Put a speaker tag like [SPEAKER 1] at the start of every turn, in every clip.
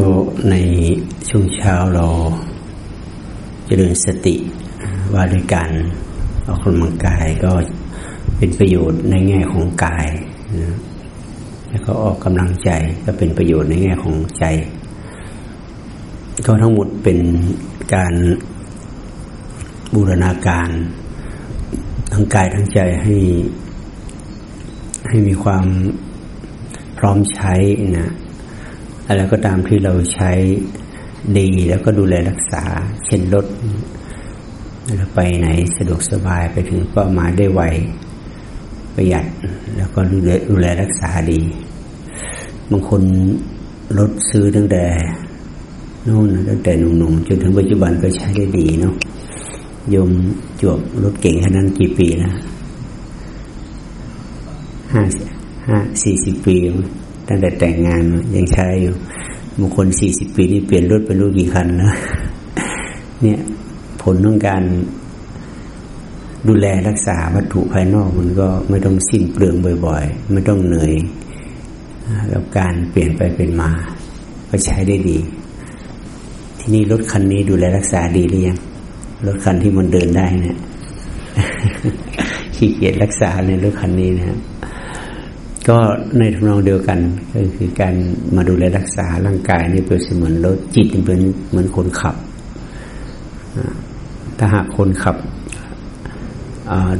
[SPEAKER 1] ก็ในช่วงเช้าเราจเจริญสติว่าด้วยการออกกำลังกายก็เป็นประโยชน์ในแง่ของกายนะแล้วก็ออกกำลังใจก็เป็นประโยชน์ในแง่ของใจ ก็ทั้งหมดเป็นการบูรณาการทั้งกายทั้งใจให้ ให้มีความพร้อมใช้นะ อะไรก็ตามที่เราใช้ดีแล้วก็ดูแลรักษา เช่นรถเราไปไหนสะดวกสบายไปถึงเป้าหมายได้ไวประหยัด แล้วก็ดูแลดูแลรักษาดี บางคนรถซื้อตั้งแต่นู่นตั้งแต่หนุ่มๆจนถึงปัจจุบันก็ใช้ได้ดีเนาะยมจวบรถเก่งขนาดนั้นกี่ปีนะห้าห้าสี่สิบปี ตั้งแต่แต่งงานยังใช้อยู่บางคนสี่สิบปีนี่เปลี่ยนรถเป็นรูกี่คันแล้วเนี่ยผลของการดูแลรักษาวัตถุภายนอกมันก็ไม่ต้องสิ้นเปลืองบ่อย ๆ ไม่ต้องเหนื่อยกับการเปลี่ยนไปเป็นมา ก็ใช้ได้ดี ที่นี่รถคันนี้ดูแลรักษาดีหรือยังรถคันที่มันเดินได้เนี่ยขี้เกียจรักษาในรถคันนี้นะครับ ก็ในทำนองเดียวกันก็คือการมาดูแลรักษาร่างกายนี่เป็นเสมือนรถจิตเป็นเหมือนคนขับ ถ้าหากคนขับ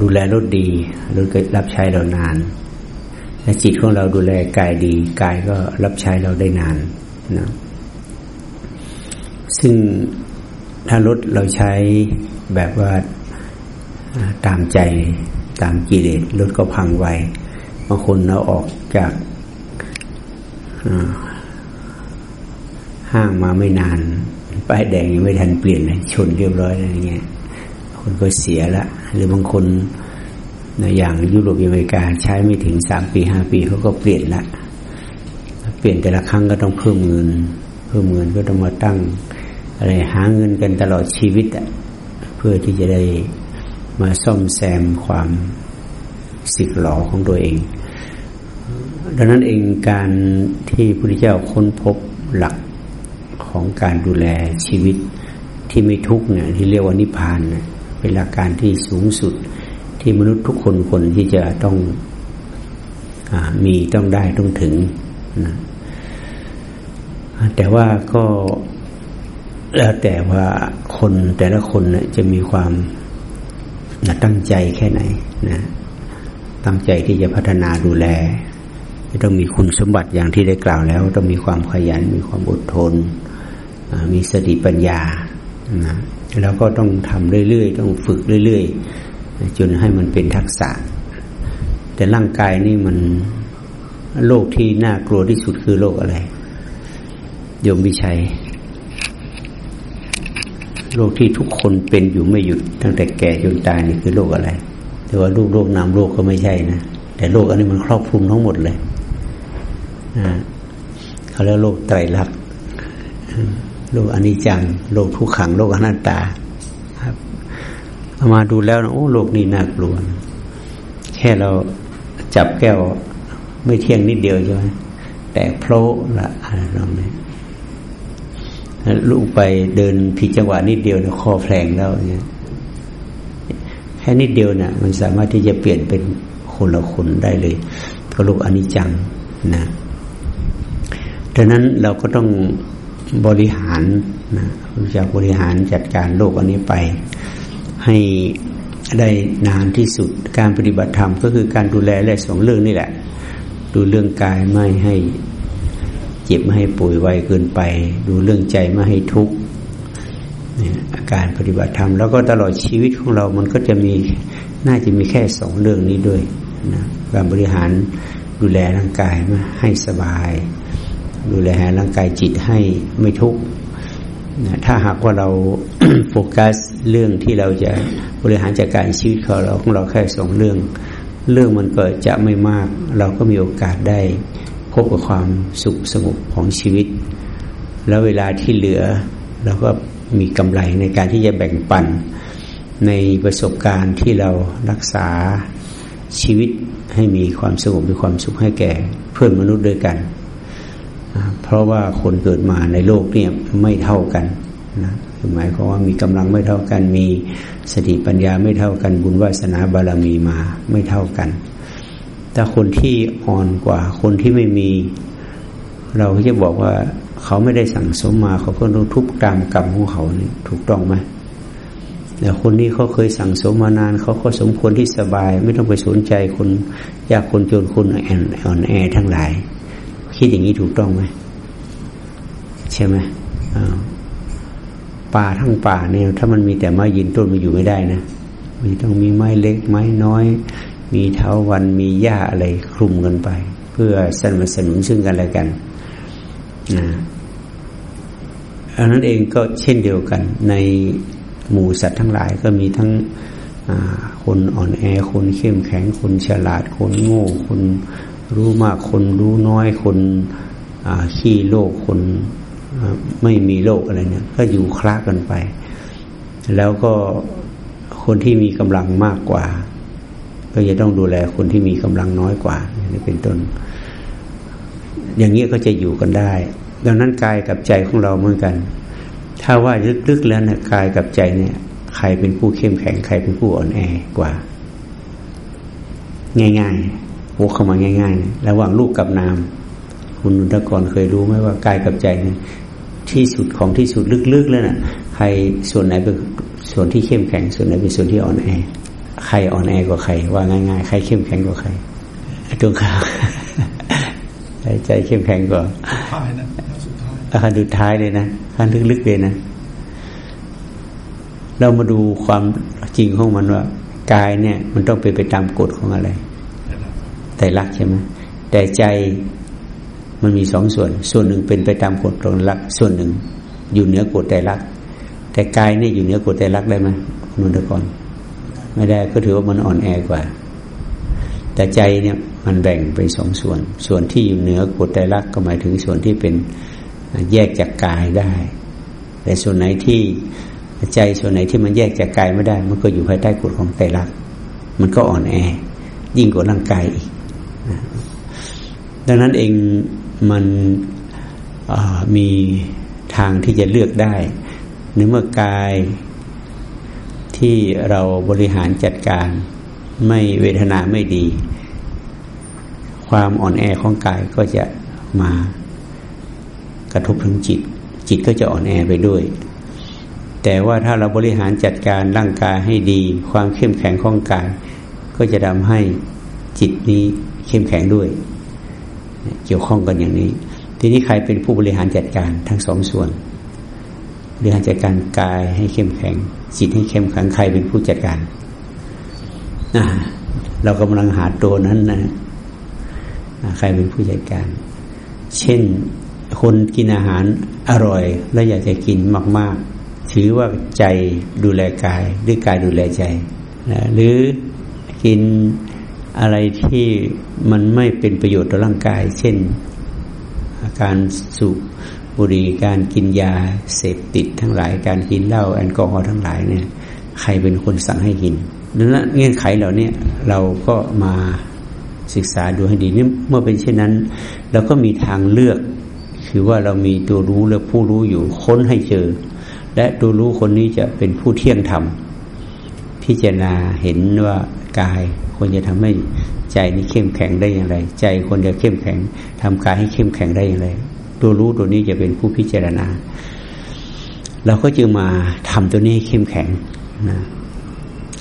[SPEAKER 1] ดูแลรถดีรถก็รับใช้เรานานและจิตของเราดูแลกายดีกายก็รับใช้เราได้นานนะซึ่งถ้ารถเราใช้แบบว่าตามใจตามกิเลสรถก็พังไว บางคนเราออกจากห้างมาไม่นาน ป้ายแดงยังไม่ทันเปลี่ยนเลยชนเรียบร้อยอะไรเงี้ยคนก็เสียละ หรือบางคนในอย่างยุโรปอเมริกาใช้ไม่ถึงสามปีห้าปีเขาก็เปลี่ยนละ เปลี่ยนแต่ละครั้งก็ต้องเพิ่มเงิน เพิ่มเงินก็ต้องมาตั้งอะไรหาเงินกันตลอดชีวิตอะเพื่อที่จะได้มาซ่อมแซมความสิกหลอของตัวเอง ดังนั้นเองการที่พระพุทธเจ้าค้นพบหลักของการดูแลชีวิตที่ไม่ทุกเนี่ยที่เรียกว่านิพพานเนี่ยเป็นหลักการที่สูงสุดที่มนุษย์ทุกคนคนที่จะต้องอมีต้องได้ต้องถึงนะแต่ว่าก็แล้วแต่ว่าคนแต่ละคนจะมีความตั้งใจแค่ไหนนะตั้งใจที่จะพัฒนาดูแล ต้องมีคุณสมบัติอย่างที่ได้กล่าวแล้ว ต้องมีความขยัน มีความอดทน มีสติปัญญานะแล้วก็ต้องทำเรื่อยๆ ต้องฝึกเรื่อยๆ จนให้มันเป็นทักษะ แต่ร่างกายนี่มันโรคที่น่ากลัวที่สุดคือโรคอะไร โยมวิชัยโรคที่ทุกคนเป็นอยู่ไม่หยุดตั้งแต่แก่จนตายนี่คือโรคอะไร แต่ว่าโรคโรคนามโรคก็ไม่ใช่นะ แต่โรคอันนี้มันครอบคลุมทั้งหมดเลย เขาเรียกโรคไตรลักษณ์โรคอนิจจังโรคทุกขังโรคอนัตตาครับมาดูแล้วนะโอ้โรคนี้น่ากลัว แค่เราจับแก้วไม่เที่ยงนิดเดียวใช่ไหมแต่โผล่ละอะไรลองนี้ลูกไปเดินผิดจังหวะนิดเดียวเนี่ยคอแผลงแล้วเนี่ยแค่นิดเดียวเนี่ยมันสามารถที่จะเปลี่ยนเป็นคนละคนได้เลยก็ลูกอนิจจังนะ ดังนั้นเราก็ต้องบริหารนะรู้จักบริหารจัดการโลกอันนี้ไป ให้ได้นานที่สุดการปฏิบัติธรรมก็คือการดูแลและสองเรื่องนี่แหละ ดูเรื่องกายไม่ให้เจ็บไม่ให้ป่วยไวเกินไป ดูเรื่องใจไม่ให้ทุกข์อาการปฏิบัติธรรมแล้วก็ตลอดชีวิตของเรา มันก็จะมีน่าจะมีแค่สองเรื่องนี้ด้วยนะการบริหารดูแลร่างกายมาให้สบาย ดูแลร่างกายจิตให้ไม่ทุกข์ถ้าหากว่าเราโฟกัสเรื่องที่เราจะบริหารจัดการชีวิตของเราของเราแค่สองเรื่อง เรื่องมันก็จะไม่มาก เราก็มีโอกาสได้พบกับความสุขสงบของชีวิต แล้วเวลาที่เหลือเราก็มีกำไรในการที่จะแบ่งปันในประสบการณ์ที่เรารักษาชีวิตให้มีความสงบมีความสุขให้แก่เพื่อนมนุษย์ด้วยกัน เพราะว่าคนเกิดมาในโลกเนี่ยไม่เท่ากันนะคือหมายความว่ามีกำลังไม่เท่ากัน มีสติปัญญาไม่เท่ากัน บุญวาสนาบารมีมาไม่เท่ากัน แต่คนที่อ่อนกว่า คนที่ไม่มี เราก็จะบอกว่าเขาไม่ได้สั่งสมมาเขาก็ต้องทุบตามกรรมของเขานี่ถูกต้องไหมแต่คนนี้เขาเคยสั่งสมมานานเขาก็สมควรที่สบาย ไม่ต้องไปสนใจคนยากคนจนคนอ่อนแอทั้งหลาย คิดอย่างนี้ถูกต้องไหมใช่ไหมป่าทั้งป่าเนี่ยถ้ามันมีแต่ไม้ยืนต้นมันอยู่ไม่ได้นะมันต้องมีไม้เล็กไม้น้อย มีเท้าวันมีหญ้าอะไรคลุมกันไป เพื่อสนับสนุนซึ่งกันและกันนะอันนั้นเองก็เช่นเดียวกัน ในหมู่สัตว์ทั้งหลายก็มีทั้งคนอ่อนแอคนเข้มแข็งคนฉลาดคนโง่คน รู้มากคนรู้น้อยคนขี้โลกคนไม่มีโลกอะไรเนี่ย ก็อยู่คลากันไป แล้วก็คนที่มีกำลังมากกว่า ก็จะต้องดูแลคนที่มีกำลังน้อยกว่านี่เป็นต้น อย่างนี้ก็จะอยู่กันได้ ดังนั้นกายกับใจของเราเหมือนกัน ถ้าว่าลึกๆแล้วเนะกายกับใจเนี่ย ใครเป็นผู้เข้มแข็งใครเป็นผู้อ่อนแอกว่า ง่าย ๆ วกเข้ามาง่าย ๆ ระหว่างลูกกับนาม คุณนุนทกรเคยรู้ไหมว่ากายกับใจเนี่ยที่สุดของที่สุดลึกๆแล้วนะ่ะ ใครส่วนไหนเป็นส่วนที่เข้มแข็ง ส่วนไหนเป็นส่วนที่อ่อนแอ ใครอ่อนแอกว่าใคร ว่าง่าย ๆ ใครเข้มแข็งกว่าใครตรงข้ามใจใจเข้มแข็งกว่าสุดท้ายนะสุดท้ายอาคารสุดท้ายเลยนะขั้นลึกๆเลยนะ เรามาดูความจริงของมันว่ากายเนี่ย มันต้องเป็นไปตามกฎของอะไร แต่รักใช่ไหมแต่ใจมันมีสองส่วน ส่วนหนึ่งเป็นไปตามกฎของรักส่วนหนึ่ง อยู่เหนือกฎแต่รักแต่กายเนี่ยอยู่เหนือกฎแต่รักได้ไหมนุนทกรไม่ได้ก็ถือว่ามันอ่อนแอกว่า แต่ใจเนี่ยมันแบ่งเป็นสองส่วน ส่วนที่อยู่เหนือกฎใจรักก็หมายถึงส่วนที่เป็นแยกจากกายได้ แต่ส่วนไหนที่ใจส่วนไหนที่มันแยกจากกายไม่ได้ มันก็อยู่ภายใต้กฎของใจรักมันก็อ่อนแอ ยิ่งกว่าร่างกายอีก ดังนั้นเองมันมีทางที่จะเลือกได้ในเมื่อกายที่เราบริหารจัดการไม่เวทนาไม่ดี ความอ่อนแอของกายก็จะมากระทบถึงจิต จิตก็จะอ่อนแอไปด้วย แต่ว่าถ้าเราบริหารจัดการร่างกายให้ดี ความเข้มแข็งของกาย ก็จะทำให้จิตนี้เข้มแข็งด้วย เกี่ยวข้องกันอย่างนี้ ทีนี้ใครเป็นผู้บริหารจัดการทั้งสองส่วนบริหารจัดการกายให้เข้มแข็ง จิตให้เข้มแข็งใครเป็นผู้จัดการเรากำลังหาตัวนั้นนะใครเป็นผู้จัดการ เช่นคนกินอาหารอร่อย แล้วอยากจะกินมาก ๆ ถือว่าใจดูแลกายด้วยกายดูแลใจนะหรือกิน อะไรที่มันไม่เป็นประโยชน์ต่อร่างกาย เช่นาการสูบบุหรี่การกินยาเสพติดทั้งหลาย การกินเหล้าแอลกอฮอล์ทั้งหลายเนี่ย ใครเป็นคนสั่งให้กินดังนั้นเงื่อนไขเหล่านี้เราก็มาศึกษาดูให้ดีนี่เมื่อเป็นเช่นนั้น เราก็มีทางเลือก คือว่าเรามีตัวรู้และผู้รู้อยู่ค้นให้เจอ และตัวรู้คนนี้จะเป็นผู้เที่ยงธรรมพิจารณาเห็นว่ากาย ควรจะทำให้ใจนี้เข้มแข็งได้อย่างไร ใจควรจะเข้มแข็งทำกายให้เข้มแข็งได้อย่างไร ตัวรู้ตัวนี้จะเป็นผู้พิจารณา เราก็จึงมาทำตัวนี้ให้เข้มแข็งนะ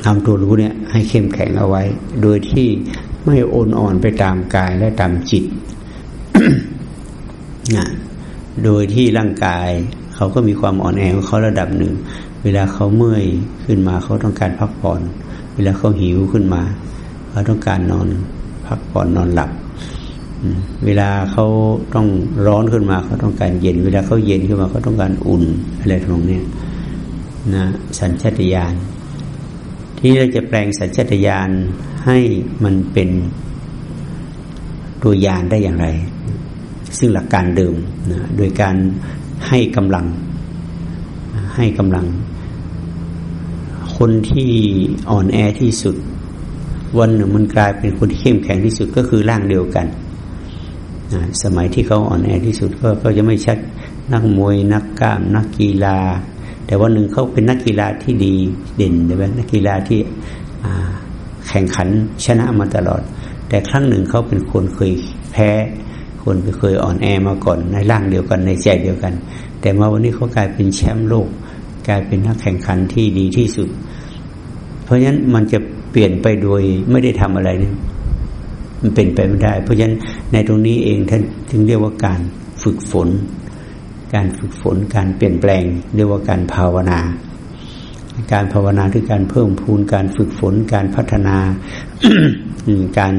[SPEAKER 1] ทำตัวรู้เนี่ย ให้เข้มแข็งเอาไว้ โดยที่ไม่โอนอ่อนไปตามกายและตามจิตนะโดยที่ร่างกายเขาก็มีความอ่อนแอของเขาระดับหนึ่ง เวลาเขาเมื่อยขึ้นมาเขาต้องการพักผ่อน เวลาเขาหิวขึ้นมา เขาต้องการนอนพักผ่อนนอนหลับเวลาเขาต้องร้อนขึ้นมาเขาต้องการเย็น เวลาเขาเย็นขึ้นมาเขาต้องการอุ่นอะไรตรงนี้นะสัญชาตญาณที่เราจะแปลงสัญชาตญาณให้มันเป็นตัวยานได้อย่างไร ซึ่งหลักการเดิมนะโดยการให้กำลัง ให้กำลัง คนที่อ่อนแอที่สุด วันหนึ่งมันกลายเป็นคนที่เข้มแข็งที่สุดก็คือร่างเดียวกันสมัยที่เขาอ่อนแอที่สุดก็เขาจะไม่ชักนักมวยนักกล้ามนักกีฬา แต่ว่าหนึ่งเขาเป็นนักกีฬาที่ดีเด่นใช่ไหมนักกีฬาที่แข่งขันชนะมาตลอด แต่ครั้งหนึ่งเขาเป็นคนเคยแพ้ คนเคยอ่อนแอมาก่อนในร่างเดียวกันในใจเดียวกัน แต่มาวันนี้เขากลายเป็นแชมป์โลก กลายเป็นนักแข่งขันที่ดีที่สุด เพราะฉะนั้นมันจะ ปลี่ยนไปโดยไม่ได้ทำอะไรเนี่ยมันเป็นไปไม่ได้ เพราะฉะนั้นในตรงนี้เองท่านถึงเรียกว่าการฝึกฝน การฝึกฝนการเปลี่ยนแปลง เรียกว่าการภาวนา การภาวนาคือการเพิ่มพูนการฝึกฝน การพัฒนาการ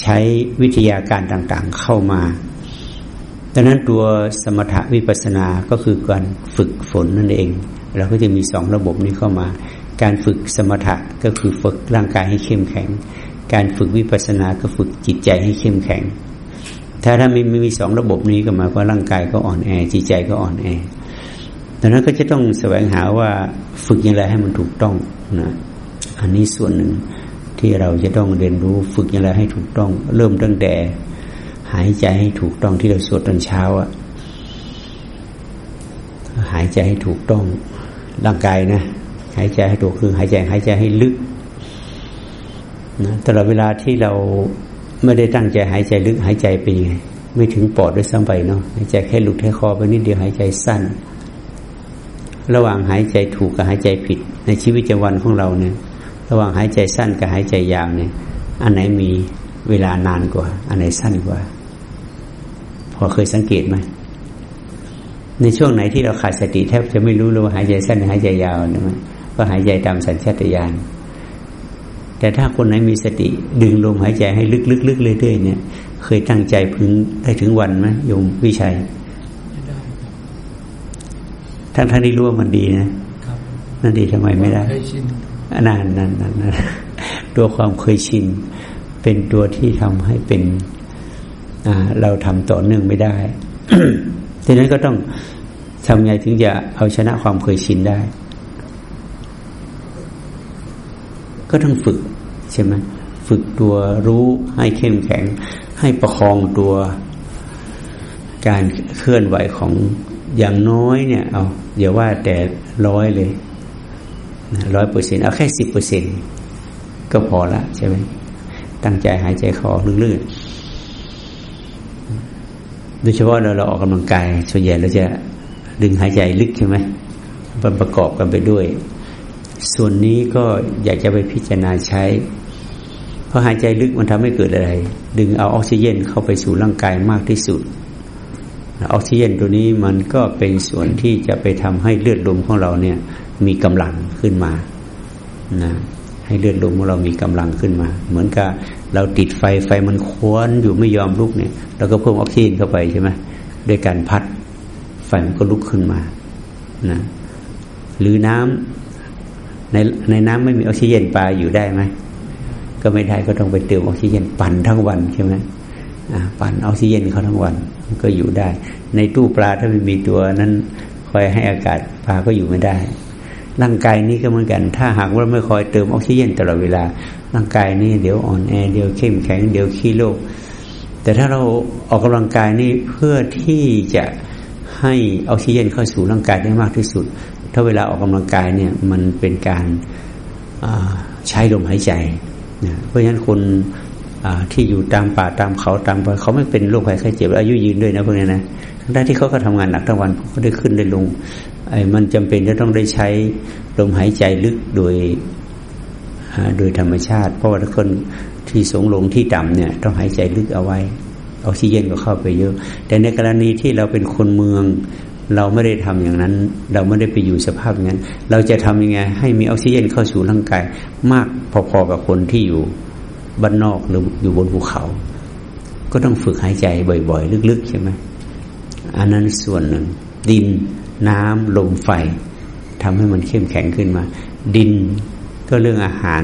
[SPEAKER 1] ใช้วิทยาการต่างๆเข้ามาดังนั้นตัวสมถะวิปัสสนาก็คือการฝึกฝนนั่นเอง เราก็จะมีสองระบบนี้เข้ามา การฝึกสมถะก็คือฝึกร่างกายให้เข้มแข็ง การฝึกวิปัสสนาก็ฝึกจิตใจให้เข้มแข็ง ถ้าถ้าไม่มีสองระบบนี้ก็หมายว่าร่างกายก็อ่อนแอ จิตใจก็อ่อนแอดังนั้นก็จะต้องแสวงหาว่าฝึกอย่างไรให้มันถูกต้องนะอันนี้ส่วนหนึ่งที่เราจะต้องเรียนรู้ฝึกอย่างไรให้ถูกต้อง เริ่มตั้งแต่หายใจให้ถูกต้องที่เราสวดตอนเช้าอะหายใจให้ถูกต้องร่างกายนะ หายใจให้ถูกคือหายใจหายใจให้ลึกนะตลอดเวลาที่เราไม่ได้ตั้งใจหายใจลึกหายใจไปยังไงไม่ถึงปอดด้วยซ้ำไปเนาะหายใจแค่ลุดแค่คอไปนิดเดียวหายใจสั้น ระหว่างหายใจถูกกับหายใจผิด ในชีวิตประจำวันของเราเนี่ย ระหว่างหายใจสั้นกับหายใจยาวเนี่ย อันไหนมีเวลานานกว่า อันไหนสั้นกว่า พอเคยสังเกตไหมในช่วงไหนที่เราขาดสติแทบจะไม่รู้เลยว่าหายใจสั้นหายใจยาวนะมัน ก็หายใจตามสัญชาตญาณแต่ถ้าคนไหนมีสติ ดึงลมหายใจให้ลึกๆเรื่อยๆเนี่ย เคยตั้งใจพึงได้ถึงวันไหมโยมวิชัยทั้งท่านที่รู้ว่ามันดีนะนั่นดีทำไมไม่ได้นานนั่นนั่นนั่นตัวความเคยชิน เป็นตัวที่ทำให้เป็นเราทำต่อเนื่องไม่ได้ดังนั้นก็ต้องทำไงถึงจะเอาชนะความเคยชินได้ ก็ต้องฝึกใช่ไหมฝึกตัวรู้ให้เข้มแข็ง ให้ประคองตัวการเคลื่อนไหวของอย่างน้อยเนี่ย เอาอย่าว่าแต่ร้อยเลยร้อยเปอร์เซ็นเอาแค่สิบเปอร์เซ็นก็พอละใช่ไหมตั้งใจหายใจคอลื่นๆโดยเฉพาะเราเราออกกำลังกาย ส่วนใหญ่เราจะดึงหายใจลึกใช่ไหมมันประกอบกันไปด้วย ส่วนนี้ก็อยากจะไปพิจารณาใช้ เพราะหายใจลึกมันทำให้เกิดอะไร ดึงเอาออกซิเจนเข้าไปสู่ร่างกายมากที่สุด ออกซิเจนตัวนี้มันก็เป็นส่วนที่จะไปทำให้เลือดลมของเราเนี่ยมีกำลังขึ้นมานะให้เลือดลมของเรามีกำลังขึ้นมา เหมือนกับเราติดไฟไฟมันควนอยู่ไม่ยอมลุกเนี่ยเราก็เพิ่มออกซิเจนเข้าไปใช่ไหมด้วยการพัดไฟมันก็ลุกขึ้นมานะหรือน้ำ ในในน้ำไม่มีออกซิเจนปลาอยู่ได้ไหมก็ไม่ได้ก็ต้องไปเติมออกซิเจนปั่นทั้งวันใช่ไหมปั่นออกซิเจนเขาทั้งวันก็อยู่ได้ ในตู้ปลาถ้าไม่มีตัวนั้นคอยให้อากาศปลาก็อยู่ไม่ได้ ร่างกายนี้ก็เหมือนกัน ถ้าหากว่าไม่คอยเติมออกซิเจนตลอดเวลา ร่างกายนี้เดี๋ยวอ่อนแอเดี๋ยวเข้มแข็งเดี๋ยวขี้โรคแต่ถ้าเราออกกำลังกายนี่เพื่อที่จะให้ออกซิเจนเข้าสู่ร่างกายได้มากที่สุด ถ้าเวลาออกกำลังกายเนี่ยมันเป็นการใช้ลมหายใจนะเพราะฉะนั้นคนที่อยู่ตามป่าตามเขาตามเขาไม่เป็นโรคภัยไข้เจ็บอายุยืนด้วยนะพวกนี้นะทั้งที่เขาก็ทำงานหนักทั้งวันเขาได้ขึ้นได้ลงไอ้มันจำเป็นจะต้องได้ใช้ลมหายใจลึกโดยโดยธรรมชาติ เพราะว่าคนที่สูงลงที่ต่ำเนี่ยต้องหายใจลึกเอาไว้ออกซิเจนก็เข้าไปเยอะ แต่ในกรณีที่เราเป็นคนเมือง เราไม่ได้ทำอย่างนั้น เราไม่ได้ไปอยู่สภาพอย่างนั้น เราจะทำยังไง ให้มีออกซิเจนเข้าสู่ร่างกาย มากพอๆกับคนที่อยู่บ้านนอกหรืออยู่บนภูเขา ก็ต้องฝึกหายใจบ่อย ๆ ลึกๆใช่ไหมอันนั้นส่วนหนึ่ง ดินน้ำลมไฟทำให้มันเข้มแข็งขึ้นมา ดินก็เรื่องอาหาร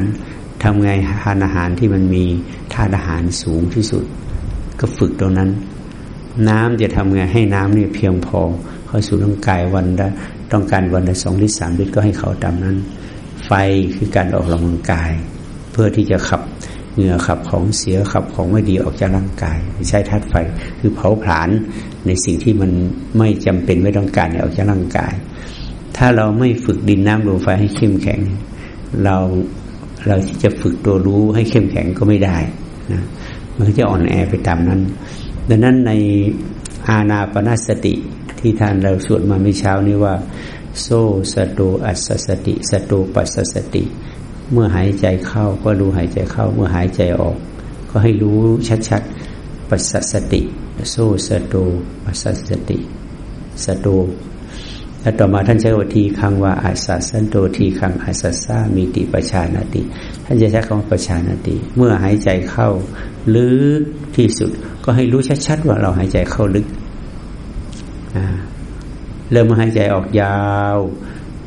[SPEAKER 1] ทำไงทานอาหารที่มันมีธาตุอาหารสูงที่สุด ก็ฝึกตรงนั้น น้ำจะทำไงให้น้ำนี่เพียงพอ เข้าสู่ร่างกายวันละต้องการวันละสองลิตรสามลิตรก็ให้เขาตามนั้น ไฟคือการออกกำลังกาย เพื่อที่จะขับเหงื่อขับของเสียขับของไม่ดีออกจากร่างกายใช้ธาตุไฟคือเผาผลาญในสิ่งที่มันไม่จำเป็นไม่ต้องการออกจากร่างกาย ถ้าเราไม่ฝึกดินน้ำลมไฟให้เข้มแข็ง เราเราที่จะฝึกตัวรู้ให้เข้มแข็งก็ไม่ได้นะมันก็จะอ่อนแอไปตามนั้น ดังนั้นในอาณาปณสติ ที่ท่านเราสวดมาเมื่อเช้านี้ว่า โซสตูอัสสติสตูปัสสติ เมื่อหายใจเข้าก็รู้หายใจเข้า เมื่อหายใจออก ก็ให้รู้ชัดๆปัสสติ โซสโตปัสสติสโตแล้วต่อมาท่านใช้วทีคังว่าอาสัสันโตทีคังอาสัสามีติประชานาติ ท่านจะใช้คำว่าประชานาติ เมื่อหายใจเข้าลึกที่สุด ก็ให้รู้ชัดๆว่าเราหายใจเข้าลึก เริ่มมาหายใจออกยาว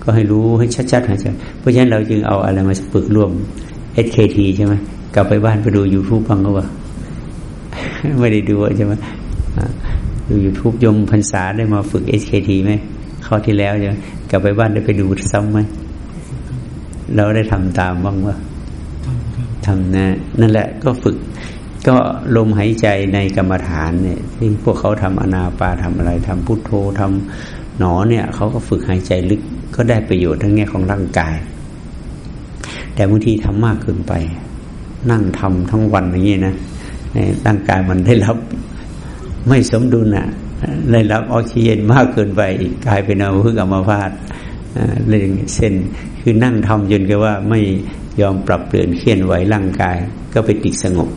[SPEAKER 1] ก็ให้รู้ให้ชัดๆหายใจเพราะฉะนั้นเราจึงเอาอะไรมาฝึกร่วม SKT ใช่ไหมกลับไปบ้านไปดูยูทูบบ้างก็ว่าไม่ได้ดูใช่ไหมดูยูทูบยมพรรษาได้มาฝึก SKT ไหมเข้าที่แล้วใช่ไหมกลับไปบ้านได้ไปดูซ้ำไหมเราได้ทำตามบ้างว่าทำนะ นั่นแหละก็ฝึก ก็ลมหายใจในกรรมฐานเนี่ยที่พวกเขาทำอนาปาทำอะไรทำพุทโธทำหนอเนี่ยเขาก็ฝึกหายใจลึกก็ได้ประโยชน์ทั้งแง่ของร่างกาย แต่บางทีทำมากเกินไป นั่งทำทั้งวันอย่างนี้นะร่างกายมันได้รับไม่สมดุลอะได้รับออกซิเจนมากเกินไปอีกกลายเป็นอาพึกอัมาพาตเลยเส้นคือนั่งทำจนก็ว่าไม่ยอมปรับเปลี่ยนเคลื่อนไหวร่างกาย ก็ไปติดสงบ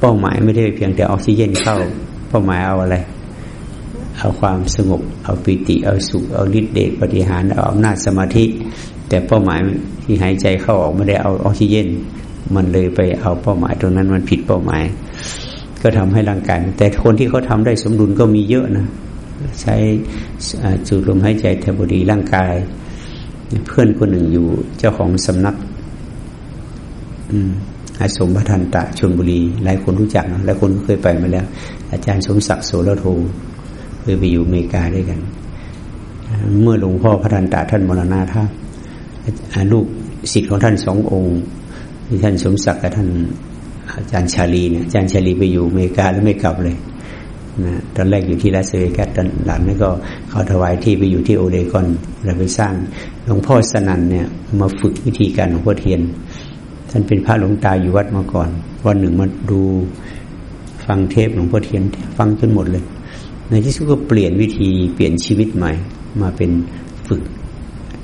[SPEAKER 1] เป้าหมายไม่ได้เพียงแต่ออกซิเจนเข้า เป้าหมายเอาอะไร เอาความสงบ เอาปิติ เอาสุข เอาฤทธิ์เดชปฏิหาร เอาอำนาจสมาธิ แต่เป้าหมายที่หายใจเข้าออกไม่ได้เอาออกซิเจน มันเลยไปเอาเป้าหมายตรงนั้นมันผิดเป้าหมาย ก็ทำให้ร่างกายแต่คนที่เขาทาได้สมดุลก็มีเยอะนะ ใช้จูดลมหายใจแทบดีร่างกาย เพื่อนคนหนึ่งอยู่เจ้าของสำนัก อืม อาสมพระทันตะชนบุรี หลายคนรู้จักนะหลายคนเคยไปมาแล้ว อาจารย์สมศักดิ์โสรโทเคยไปอยู่อเมริกาด้วยกัน เมื่อหลวงพ่อพระทันตาท่านมรณาท่าลูกศิษย์ของท่านสององค์ที่ท่านสมศักดิ์กับท่านอาจารย์ชาลีเนี่ยอาจารย์ชาลีไปอยู่อเมริกาแล้วไม่กลับเลยนะตอนแรกอยู่ที่ลาสเวกัสตอนหลังนี่ก็เขาถวายที่ไปอยู่ที่โอเดกอนแล้วไปสร้างหลวงพ่อสนันเนี่ยมาฝึกวิธีการหลวงพ่อเทียน ท่านเป็นพระหลวงตาอยู่วัดมาก่อน วันหนึ่งมาดูฟังเทปหลวงพ่อเทียน ฟังจนหมดเลย ในที่สุดก็เปลี่ยนวิธีเปลี่ยนชีวิตใหม่ มาเป็นฝึก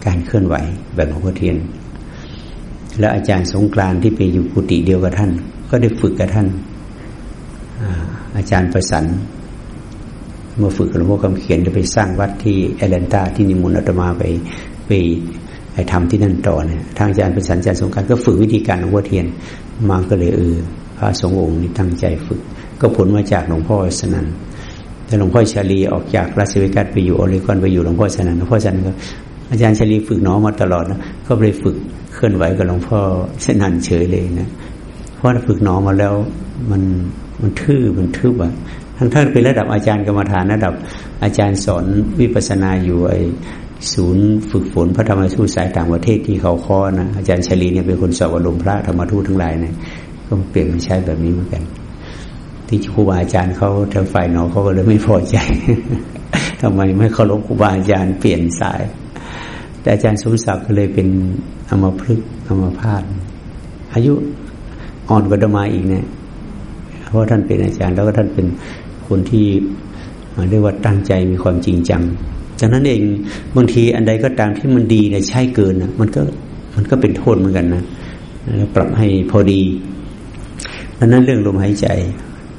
[SPEAKER 1] การเคลื่อนไหวแบบหลวงพ่อเทียน แล้วอาจารย์สงกรานที่ไปอยู่กุฏิเดียวกับท่าน ก็ได้ฝึกกับท่าน อาจารย์ประสันเมื่อฝึกหลวงพ่อคำเขียนจะไปสร้างวัดที่แอตแลนตาที่นิมนต์อาตมาไปไป ไปทำที่นั่นต่อเนี่ยทางอาจารย์ประสันอาจารย์สงการก็ฝึกวิธีการหลวงพ่อเทียนมาก็เลยเออพระสงฆ์องค์นี้ตั้งใจฝึก ก็ผลมาจากหลวงพ่อสนันแต่หลวงพ่อชาลีออกจากราชวิกัสไปอยู่โอเลกอนไปอยู่หลวงพ่อสนันหลวงพ่อสนันก็อาจารย์ชาลีฝึกน้องมาตลอดนะก็ไปฝึกเคลื่อนไหวกับหลวงพ่อสนันเฉยเลยนะเพราะฝึกน้องมาแล้วมันมันทื่อมันทึบอะทั้งท่านเป็นระดับอาจารย์กรรมฐานระดับอาจารย์สอนวิปัสนาอยู่ไอ ศูนย์ฝึกฝนพระธรรมทูตสายต่างประเทศที่เขาค้อนะอาจารย์ชลีเนี่ยเป็นคนสอบอารมณ์พระธรรมทูตทั้งหลายเนี่ยก็เปลี่ยนมาใช้แบบนี้เหมือนกัน ที่ครูบาอาจารย์เขาทางฝ่ายหนอเขาก็เลยไม่พอใจทำไมไม่เคารพครูบาอาจารย์เปลี่ยนสาย แต่อาจารย์สมศักดิ์ก็เลยเป็นอมพฤกษ์อมพาตอายุอ่อนกว่าดมาอีกเนี่ยเพราะท่านเป็นอาจารย์แล้วก็ท่านเป็นคนที่เรียกว่าตั้งใจมีความจริงจัง ดังนั้นเองบางทีอันใดก็ตามที่มันดีเนี่ยใช่เกินนะมันก็มันก็เป็นโทษเหมือนกันนะปรับให้พอดีดังนั้นเรื่องลมหายใจ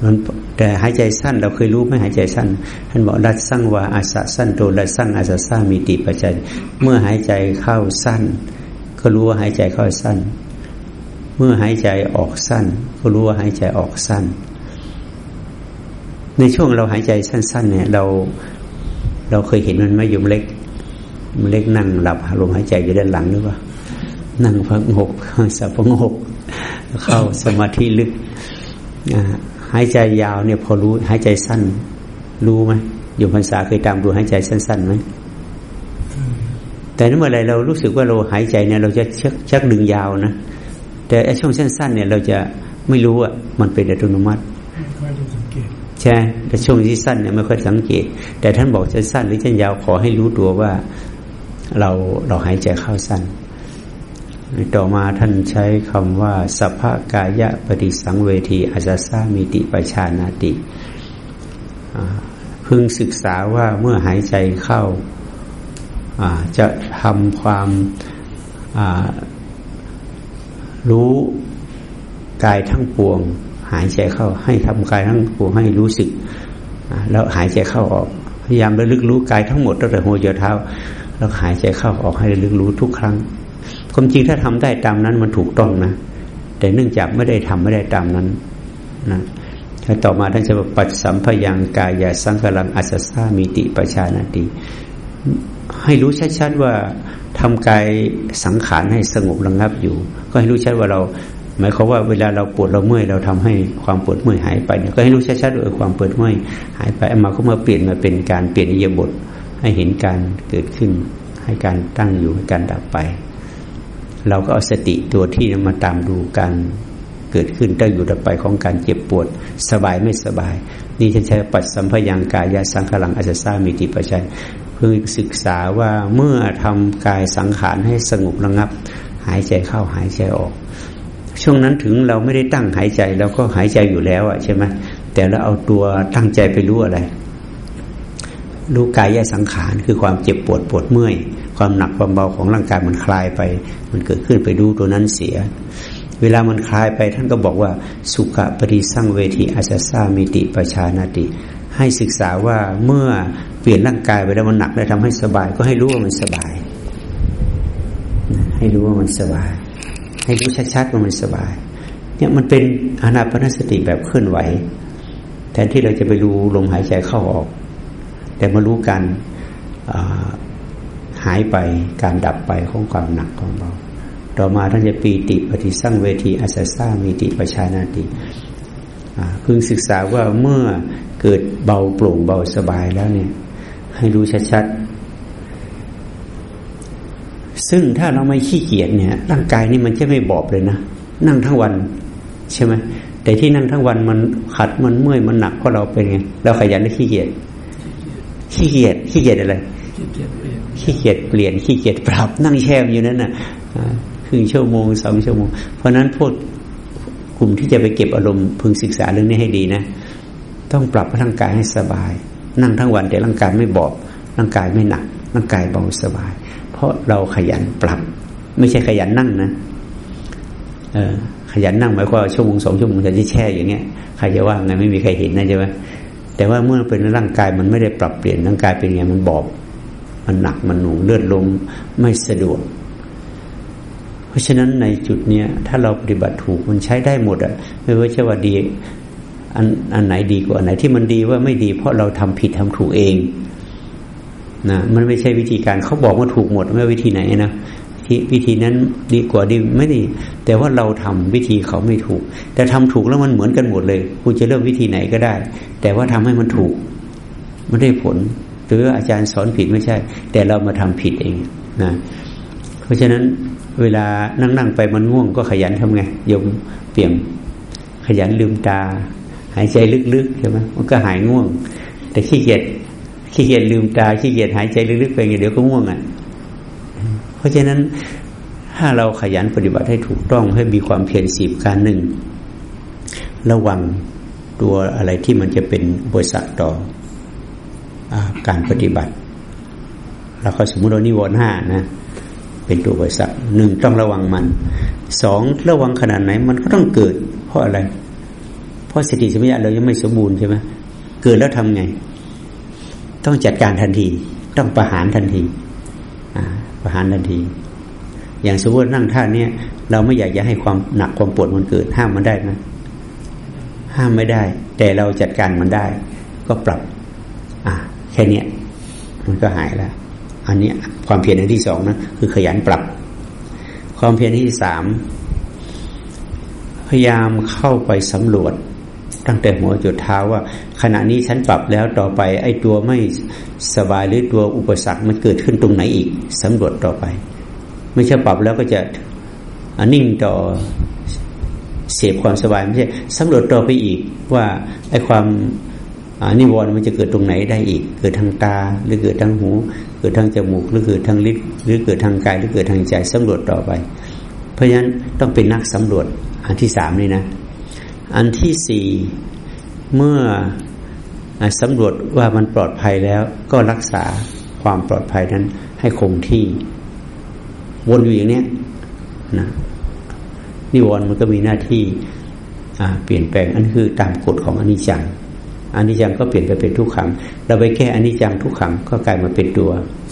[SPEAKER 1] มันแต่หายใจสั้นเราเคยรู้ไหมหายใจสั้นท่านบอกรัดสั้งว่าอาสะสั้นโตรัดสั้งอาสะซ่ามีติปัจจัย เมื่อหายใจเข้าสั้น ก็รู้ว่าหายใจเข้าสั้น เมื่อหายใจออกสั้น ก็รู้ว่าหายใจออกสั้น ในช่วงเราหายใจสั้น ๆ เนี่ย เรา เราเคยเห็นมันไหมยมเล็กมันเล็กนั่งหลับลมหายใจอยู่ด้านหลังหรือเปล่านั่งพังหกสับพังหกเข้าสมาธิลึกหายใจยาวเนี่ยพอรู้หายใจสั้น รู้ไหมอยู่พรรษาเคยตามดูหายใจสั้นๆไหมแต่เมื่อไรเรารู้สึกว่าเราหายใจเนี่ย เราจะชักชักดึงยาวนะแต่ช่วงสั้นๆเนี่ย เราจะไม่รู้อะมันเป็นอัตโนมัติ ใช่แต่ช่วงที่สั้นเนี่ยไม่ค่อยสังเกต แต่ท่านบอกจะสั้นหรือจะยาวขอให้รู้ตัวว่าเราเราหายใจเข้าสั้น ต่อมาท่านใช้คำว่าสัพพกายะปฏิสังเวทีอาจสามิติปชานาติพึงศึกษาว่าเมื่อหายใจเข้าจะทำความรู้กายทั้งปวง หายใจเข้าให้ทำกายทั้งปวงให้รู้สึก แล้วหายใจเข้าออก พยายามระลึกรู้กายทั้งหมดตั้งแต่หัวจนเท้า แล้วหายใจเข้าออกให้ระลึกรู้ทุกครั้ง ความจริงถ้าทำได้ตามนั้นมันถูกต้องนะ แต่เนื่องจากไม่ได้ทำไม่ได้ตามนั้นนะถ้าต่อมาท่านจะปัดสัมพยังกายาสังกลังอัศสามิติปชานาติ ให้รู้ชัดๆว่าทำกายสังขารให้สงบระงับอยู่ ก็ให้รู้ชัดว่าเรา หมายความว่าเวลาเราปวดเราเมื่อยเราทำให้ความปวดเมื่อยหายไปเนี่ยก็ให้รู้ชัดๆว่าความปวดเมื่อยหายไปเอามาก็มาเปลี่ยนมาเป็นการเปลี่ยนอิยาบทให้เห็นการเกิดขึ้น ให้การตั้งอยู่ให้การดับไป เราก็เอาสติตัวที่มาตามดูการเกิดขึ้นตั้งอยู่ดับไปของการเจ็บปวดสบายไม่สบาย นี่ฉันใช้ปัจสัมพยังกายสังขลังอาจจะสร้ามีติปัจจัยเพื่อศึกษาว่าเมื่อทำกายสังขารให้สงบระงับ หายใจเข้าหายใจออก ช่วงนั้นถึงเราไม่ได้ตั้งหายใจเราก็หายใจอยู่แล้วอะใช่ไหมแต่เราเอาตัวตั้งใจไปรู้อะไร รู้กายสังขารคือความเจ็บปวดปวดเมื่อย ความหนักความเบาของร่างกายมันคลายไป มันเกิดขึ้นไปดูตัวนั้นเสีย เวลามันคลายไปท่านก็บอกว่า สุขปริสั่งเวทีอาซามิติประชานาติ ให้ศึกษาว่าเมื่อเปลี่ยนร่างกายไปแล้วมันหนักได้ทำให้สบาย ก็ให้รู้ว่ามันสบาย ให้รู้ว่ามันสบาย ให้รู้ชัดๆมันสบาย เนี่ยมันเป็นอนาปนสติแบบเคลื่อนไหว แทนที่เราจะไปรู้ลมหายใจเข้าออก แต่มารู้กันหายไปการดับไปของความหนักของเบาต่อมาท่านจะปีติปฏิสั่งเวทีอาศัยสร้างมีติประชานาติพึงศึกษาว่าเมื่อเกิดเบาโปร่งเบาสบายแล้วเนี่ย ให้รู้ชัดๆ ซึ่งถ้าเราไม่ขี้เกียจเนี่ย ร่างกายนี่มันจะไม่บอบเลยนะนั่งทั้งวันใช่ไหมแต่ที่นั่งทั้งวันมันขัดมันเมื่อยมันหนักเพราะเราเป็นไงเราขยันหรือขี้เกียจขี้เกียจขี้เกียจอะไรขี้เกียจเปลี่ยนขี้เกียจปรับนั่งแช่อยู่นั่นน่ะครึ่งชั่วโมงสองชั่วโมง เพราะนั้นพวกกลุ่มที่จะไปเก็บอารมณ์พึงศึกษาเรื่องนี้ให้ดีนะ ต้องปรับร่างกายให้สบาย นั่งทั้งวันแต่ร่างกายไม่บอบร่างกายไม่หนักร่างกายเบาสบาย ราะเราขยันปรับ ไม่ใช่ขยันนั่งนะเออขยันนั่งหมายความชั่วโมงสองชั่วโมงจะแช่อย่างเงี้ยใครจะว่าไงไม่มีใครเห็นนะใช่ไหมแต่ว่าเมื่อเป็นร่างกายมันไม่ได้ปรับเปลี่ยนร่างกายเป็นไงมันบอบ มันหนักมันหน่วงเลือดลมไม่สะดวก เพราะฉะนั้นในจุดเนี้ยถ้าเราปฏิบัติถูกมันใช้ได้หมดอะไม่ว่าจะว่าดีอันอันไหนดีกว่าอันไหนที่มันดีว่าไม่ดี เพราะเราทำผิดทำถูกเอง นะมันไม่ใช่วิธีการเขาบอกว่าถูกหมดไม่วิธีไหนนะที่วิธีนั้นดีกว่าดีไม่ดี แต่ว่าเราทำวิธีเขาไม่ถูก แต่ทำถูกแล้วมันเหมือนกันหมดเลย คุณจะเลือกวิธีไหนก็ได้ แต่ว่าทำให้มันถูกไม่ได้ผล หรืออาจารย์สอนผิดไม่ใช่ แต่เรามาทำผิดเองนะเพราะฉะนั้นเวลานั่งๆไปมันง่วงก็ขยันทำไงยมเปี่ยนขยันลืมตา หายใจลึกๆใช่ไหมมันก็หายง่วง แต่ขี้เกียจ ขี้เกียจลืมตาขี้เกียจหายใจลึกๆไปไงเดี๋ยวก็ง่วงอะเพราะฉะนั้นถ้าเราขยันปฏิบัติให้ถูกต้องให้มีความเพียรสีบการหนึ่ง ระวังตัวอะไรที่มันจะเป็นบริษัทต่อการปฏิบัติ แล้วก็สมมุติเรานิวรณ์ห้านะเป็นตัวบริษัทหนึ่งต้องระวังมันสองระวังขนาดไหนมันก็ต้องเกิด เพราะอะไร เพราะสติสัมปชัญญะเรายังไม่สมบูรณ์ใช่ไหมเกิดแล้วทำไง ต้องจัดการทันที ต้องประหารทันทีประหารทันที อย่างสมมตินั่งท่าเนี้ยเราไม่อยากจะให้ความหนักความปวดมันเกิด ห้ามมันได้ไหมห้ามไม่ได้ แต่เราจัดการมันได้ ก็ปรับ อ่า แค่นี้มันก็หายแล้ว อันนี้ความเพียรอันที่สองนะคือขยันปรับ ความเพียรที่สามพยายามเข้าไปสำรวจ ตั้งแต่หัวจุดเท้าว่า ขณะนี้ฉันปรับแล้วต่อไป ไอ้ตัวไม่สบายหรือตัวอุปสรรคมันเกิดขึ้นตรงไหนอีกสำรวจต่อไป ไม่ใช่ปรับแล้วก็จะนิ่งต่อเสพความสบายไม่ใช่สำรวจต่อไปอีกว่าไอ้ความนิวรณ์มันจะเกิดตรงไหนได้อีก เกิดทางตา หรือเกิดทางหู เกิดทางจมูก หรือเกิดทางลิ้นหรือเกิดทางกายหรือเกิดทางใจสำรวจต่อไป เพราะฉะนั้นต้องเป็นนักสำรวจอันที่สามนี่นะ อันที่สี่เมื่อสำรวจว่ามันปลอดภัยแล้วก็รักษาความปลอดภัยนั้นให้คงที่ วนอยู่อย่างนี้นะนิวรณ์มันก็มีหน้าที่เปลี่ยนแปลงอันคือตามกฎของอนิจจังอนิจจังก็เปลี่ยนไปเป็นทุกขัง เราไปแก้อนิจจังทุกขังก็กลายมาเป็นตัว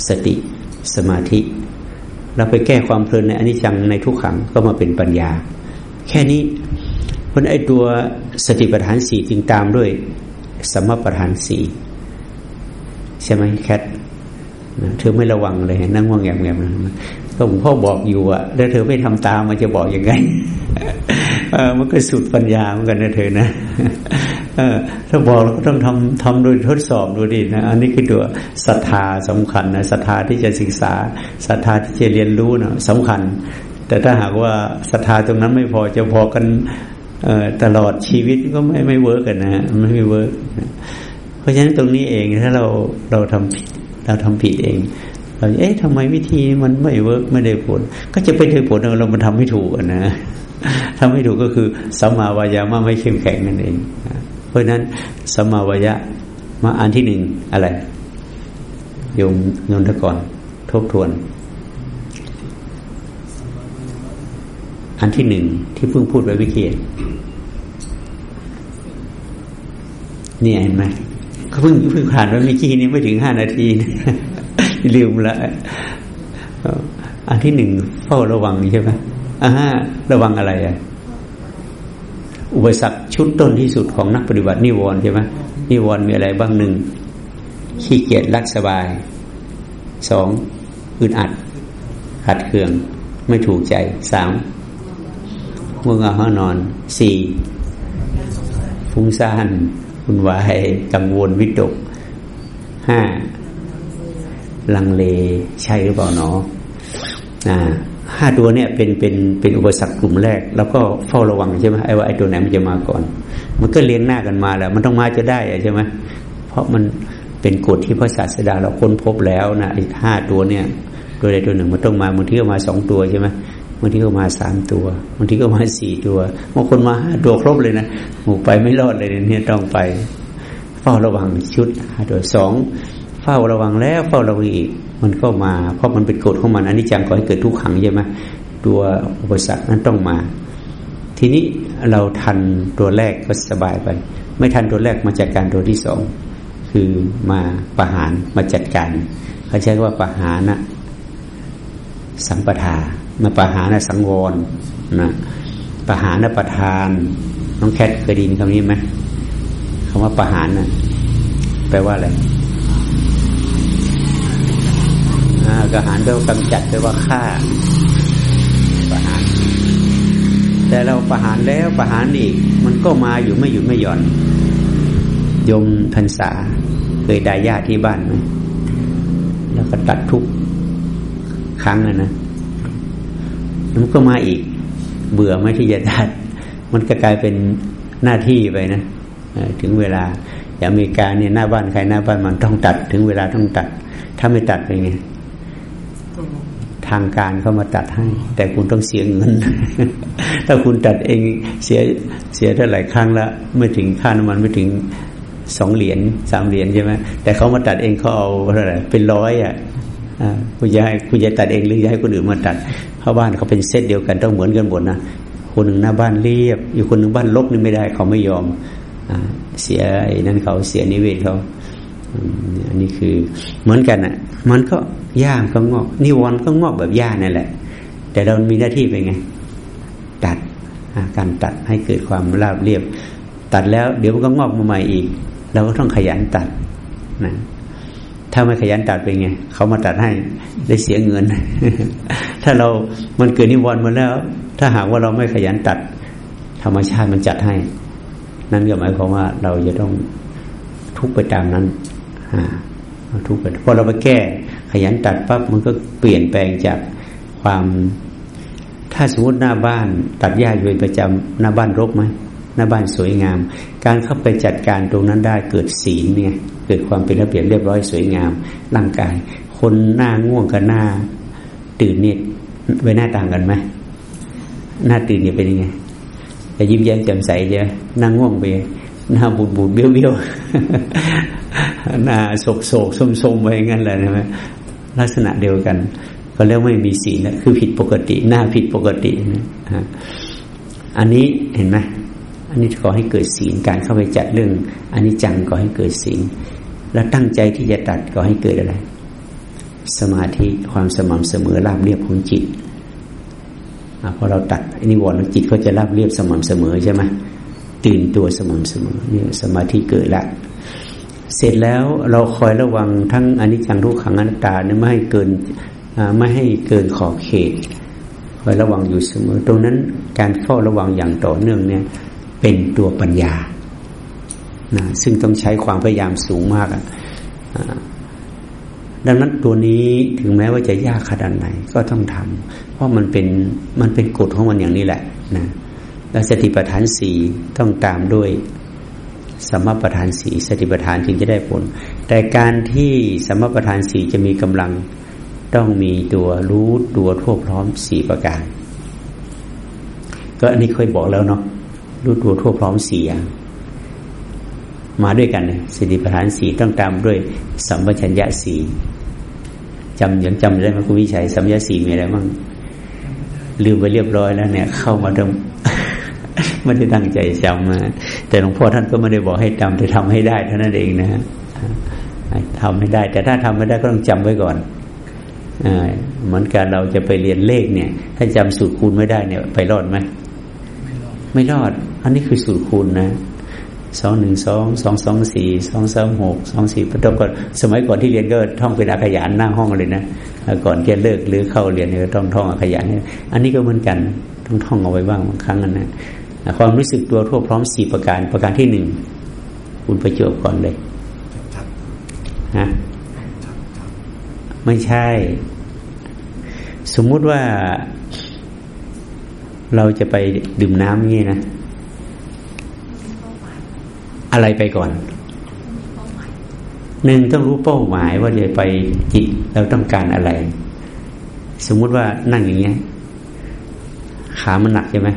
[SPEAKER 1] สติสมาธิ เราไปแก้ความเพลินในอนิจจังในทุกขังก็มาเป็นปัญญา แค่นี้ เพราะไอ้ตัวสติปัฏฐานสี่จึงตามด้วยสมปัฏฐานสี่ใช่ไหมแคทเธอไม่ระวังเลยนั่งว่างแงบแงบนก็หลวงพ่อบอกอยู่อะแล้วเธอไม่ทำตามมันจะบอกอยังไงเออมันก็สุดปัญญาเหมือนกันนะเธอนะเออถ้าบอกเราก็ต้องทำทำโดยทดสอบดูดินะ อันนี้คือตัวศรัทธาสำคัญนะศรัทธาที่จะศึกษาศรัทธาที่จะเรียนรู้นะสำคัญ แต่ถ้าหากว่าศรัทธาตรงนั้นไม่พอจะพอกัน ตลอดชีวิตก็ไม่ไม่ work กันนะไม่ไม่ work เพราะฉะนั้นตรงนี้เองถ้าเราเราทำผิดเราทำผิดเองเราเอ๊ะทำไมวิธีมันไม่ work ไม่ได้ผล ก็จะไปได้ผลเรามันทำไม่ถูกนะทำไม่ถูกก็คือสัมมาวายามะไม่เข้มแข็งนั่นเอง เพราะนั้นสัมมาวายามะอันที่หนึ่งอะไรโยมนนทกรทบทวน อันที่หนึ่งที่เพิ่งพูดไปวิเกียนี่เห็นไหมเขาเพิ่งเพิ่งผ่านไปเมื่อกี้นี้ไม่ถึงห้านาทีลืมละอันที่หนึ่งเฝ้าระวังใช่ไหมอ่าระวังอะไรอะอุปสรรคชุดต้นที่สุดของนักปฏิบัตินิวรณ์ใช่ไหมนิวรณ์มีอะไรบ้างหนึ่งขี้เกียจรักสบายสองอึดอัดขัดเคือง ไม่ถูกใจสาม ง่วงเหงาห้อนอนสี่ฟุ้งซ่านคุณวายกังวลวิตกห้าลังเลใช่หรือเปล่าเนาะห้าตัวเนี่ยเป็นเป็นเป็นอุปสรรคกลุ่มแรก แล้วก็เฝ้าระวังใช่ไหมไอ้ว่าไอ้ตัวไหนมันจะมาก่อน มันก็เลี้ยงหน้ากันมาแล้ว มันต้องมาจะได้ใช่ไหมเพราะมันเป็นกฎที่พระศาสดาเราค้นพบแล้วนะไอ้ห้าตัวเนี่ย ตัวใดตัวหนึ่งมันต้องมาบางทีก็มาสองตัวใช่ไหม บางทีก็มาสามตัวบางทีก็มาสี่ตัวบางคนมาห้าตัวครบเลยนะหมูไปไม่รอดเลยเนี่ยต้องไป เฝ้าระวังชุดห้าตัวสองเฝ้าระวังแล้วเฝ้าระวังอีก มันก็มา เพราะมันเป็นกฎของมันอันนี้จังก่อให้เกิดทุกขังใช่ไหมตัวอุปสรรคนั้นต้องมา ทีนี้เราทันตัวแรกก็สบายไป ไม่ทันตัวแรกมาจัดการตัวที่สองคือมาประหารมาจัดการเขาใช้ว่าประหารนะสัมปทา มาประหารนะสังวรนะประหารนะประทาน น้องแคทเคยได้ยินคำนี้ไหมคำว่าประหารนะแปลว่าอะไรกระหารแปลว่ากำจัดแปลว่าฆ่าประหาร แต่เราประหารแล้วประหารอีก มันก็มาอยู่ไม่หยุดไม่หย่อน ยมพรรษาเคยได้ญาติที่บ้านไหมแล้วก็ตัดทุกครั้งนะนะ มันก็มาอีก เบื่อไหมที่จะตัด มันก็กลายเป็นหน้าที่ไปนะถึงเวลาอย่างอเมริกาเนี่ยหน้าบ้านใครหน้าบ้านมันต้องตัด ถึงเวลาต้องตัด ถ้าไม่ตัดเป็นไงทางการเขามาตัดให้ แต่คุณต้องเสียเงิน ถ้าคุณตัดเองเสียเสียเท่าไหร่ครั้งละไม่ถึงค่าน้ำมันไม่ถึงสองเหรียญสามเหรียญใช่ไหมแต่เขามาตัดเองเขาเอาเท่าไหร่เป็นร้อยอะ คุณยายคุณยายตัดเองหรือยายคนอื่นมาตัดเพราะบ้านเขาเป็นเซตเดียวกันต้องเหมือนกันหมดนะคนหนึ่งหน้าบ้านเรียบ อยู่คนหนึ่งบ้านลกนี่ไม่ได้เขาไม่ยอมอเสียไอ้นั่นเขาเสียนิเวศเขาอันนี้คือเหมือนกันอะ มันก็หญ้าก็งอกนิวรณ์ก็งอกแบบหญ้านั่นแหละ แต่เรามีหน้าที่เป็นไง ตัดการตัดให้เกิดความราบเรียบ ตัดแล้ว เดี๋ยวมันก็งอกมาใหม่อีก เราก็ต้องขยันตัดนะ ถ้าไม่ขยันตัดเป็นไงเขามาตัดให้ได้เสียเงิน ถ้าเรามันเกิดนิวรณ์มาแล้ว ถ้าหากว่าเราไม่ขยันตัด ธรรมชาติมันจัดให้ นั่นก็หมายความว่าเราจะต้องทุกไปตามนั้นทุกไปพอเราไปแก้ขยันตัดปั๊บมันก็เปลี่ยนแปลงจากความ ถ้าถ้าสมมติหน้าบ้าน ตัดหญ้าอยู่เป็นประจำหน้าบ้านรกไหม หน้าบ้านสวยงาม การเข้าไปจัดการตรงนั้นได้เกิดศีลเนี่ยเกิดความเป็นระเบียบเรียบร้อยสวยงาม ร่างกาย คนหน้าง่วงกับหน้า ตื่นเนี่ยไว้หน้าต่างกันไหมหน้าตื่นเนี่ยเป็นยังไงแต่ยิ้มแย้มแจ่มใสจะหน้าง่วงไปหน้าบูดบูดเบี้ยวเบี้ยวหน้าโศกโศกสมสมไปงั้นแหละใช่ไหมลักษณะเดียวกัน ก็เรียกไม่มีศีลนะคือผิดปกติ หน้าผิดปกตินะอันนี้เห็นไหม อันนี้ขอให้เกิดศีลการเข้าไปจัดเรื่องอันนี้จังก็ให้เกิดศีลแล้วตั้งใจที่จะตัดก็ให้เกิดอะไร สมาธิความสม่ำเสมอราบเรียบของจิตอพอเราตัดอนิวรณ์จิตก็จะราบเรียบสม่ำเสมอใช่ไหมตื่นตัวสม่ำเสมอนี่สมาธิเกิดแล้วเสร็จแล้วเราคอยระวังทั้งอนิจจังทุกขังอนัตตาเนี่ยไม่ให้เกินไม่ให้เกินขอบเขตคอยระวังอยู่เสมอ ตรงนั้นการเฝ้าระวังอย่างต่อเนื่องเนี่ย เป็นตัวปัญญานะซึ่งต้องใช้ความพยายามสูงมากอะดังนั้นตัวนี้ถึงแม้ว่าจะยากขนาดไหนก็ต้องทำเพราะมันเป็นมันเป็นกฎของมันอย่างนี้แหละนะแล้วสติปัฏฐานสี่ต้องตามด้วยสมประธานสีสติปัฏฐานจึงจะได้ผล แต่การที่สมประธานสีจะมีกำลังต้องมีตัวรู้ตัวทั่วพร้อมสี่ประการ ก็อันนี้เคยบอกแล้วเนาะ รู้ตัวทั่วพร้อมสี่อย่างมาด้วยกันสติปัฏฐานสี่ต้องตามด้วยสัมปชัญญะสี่จำยังจำได้ไหมคุณวิชัยสัมปชัญญะสี่มีอะไรบ้างลืมไปเรียบร้อยแล้ว เนี่ย เข้ามาตรงไม่ได้ตั้งใจจำมาแต่หลวงพ่อท่านก็ไม่ได้บอกให้จำแต่ทำให้ได้เท่านั้นเองนะฮะทำให้ได้ แต่ถ้าทำไม่ได้ก็ต้องจำไว้ก่อนอเหมือนกันเราจะไปเรียนเลขเนี่ย ถ้าจำสูตรคูณไม่ได้เนี่ย ไปรอดไหม ไม่รอด อันนี้คือสูตรคูณนะสองหนึ่งสองสองสองสี่สองสามหกสองสี่ประตก่อนสมัยก่อนที่เรียนก็ท่องเป็นอาขยานหน้าห้องเลยนะก่อนจะเลิกหรือเข้าเรียนก็ต้องท่องอาขยานอันนี้ก็เหมือนกันต้องท่องเอาไว้บ้างบางครั้งนะความรู้สึกตัวทั่วพร้อมสี่ประการประการที่หนึ่งคุณประจบก่อนเลยนะไม่ใช่ สมมุติว่า เราจะไปดื่มน้ำนี่นะ อะไรไปก่อนหนึ่งต้องรู้เป้าหมายว่าจะไปจิตเราต้องการอะไร สมมุติว่านั่งอย่างเงี้ย ขามันหนักใช่ไหม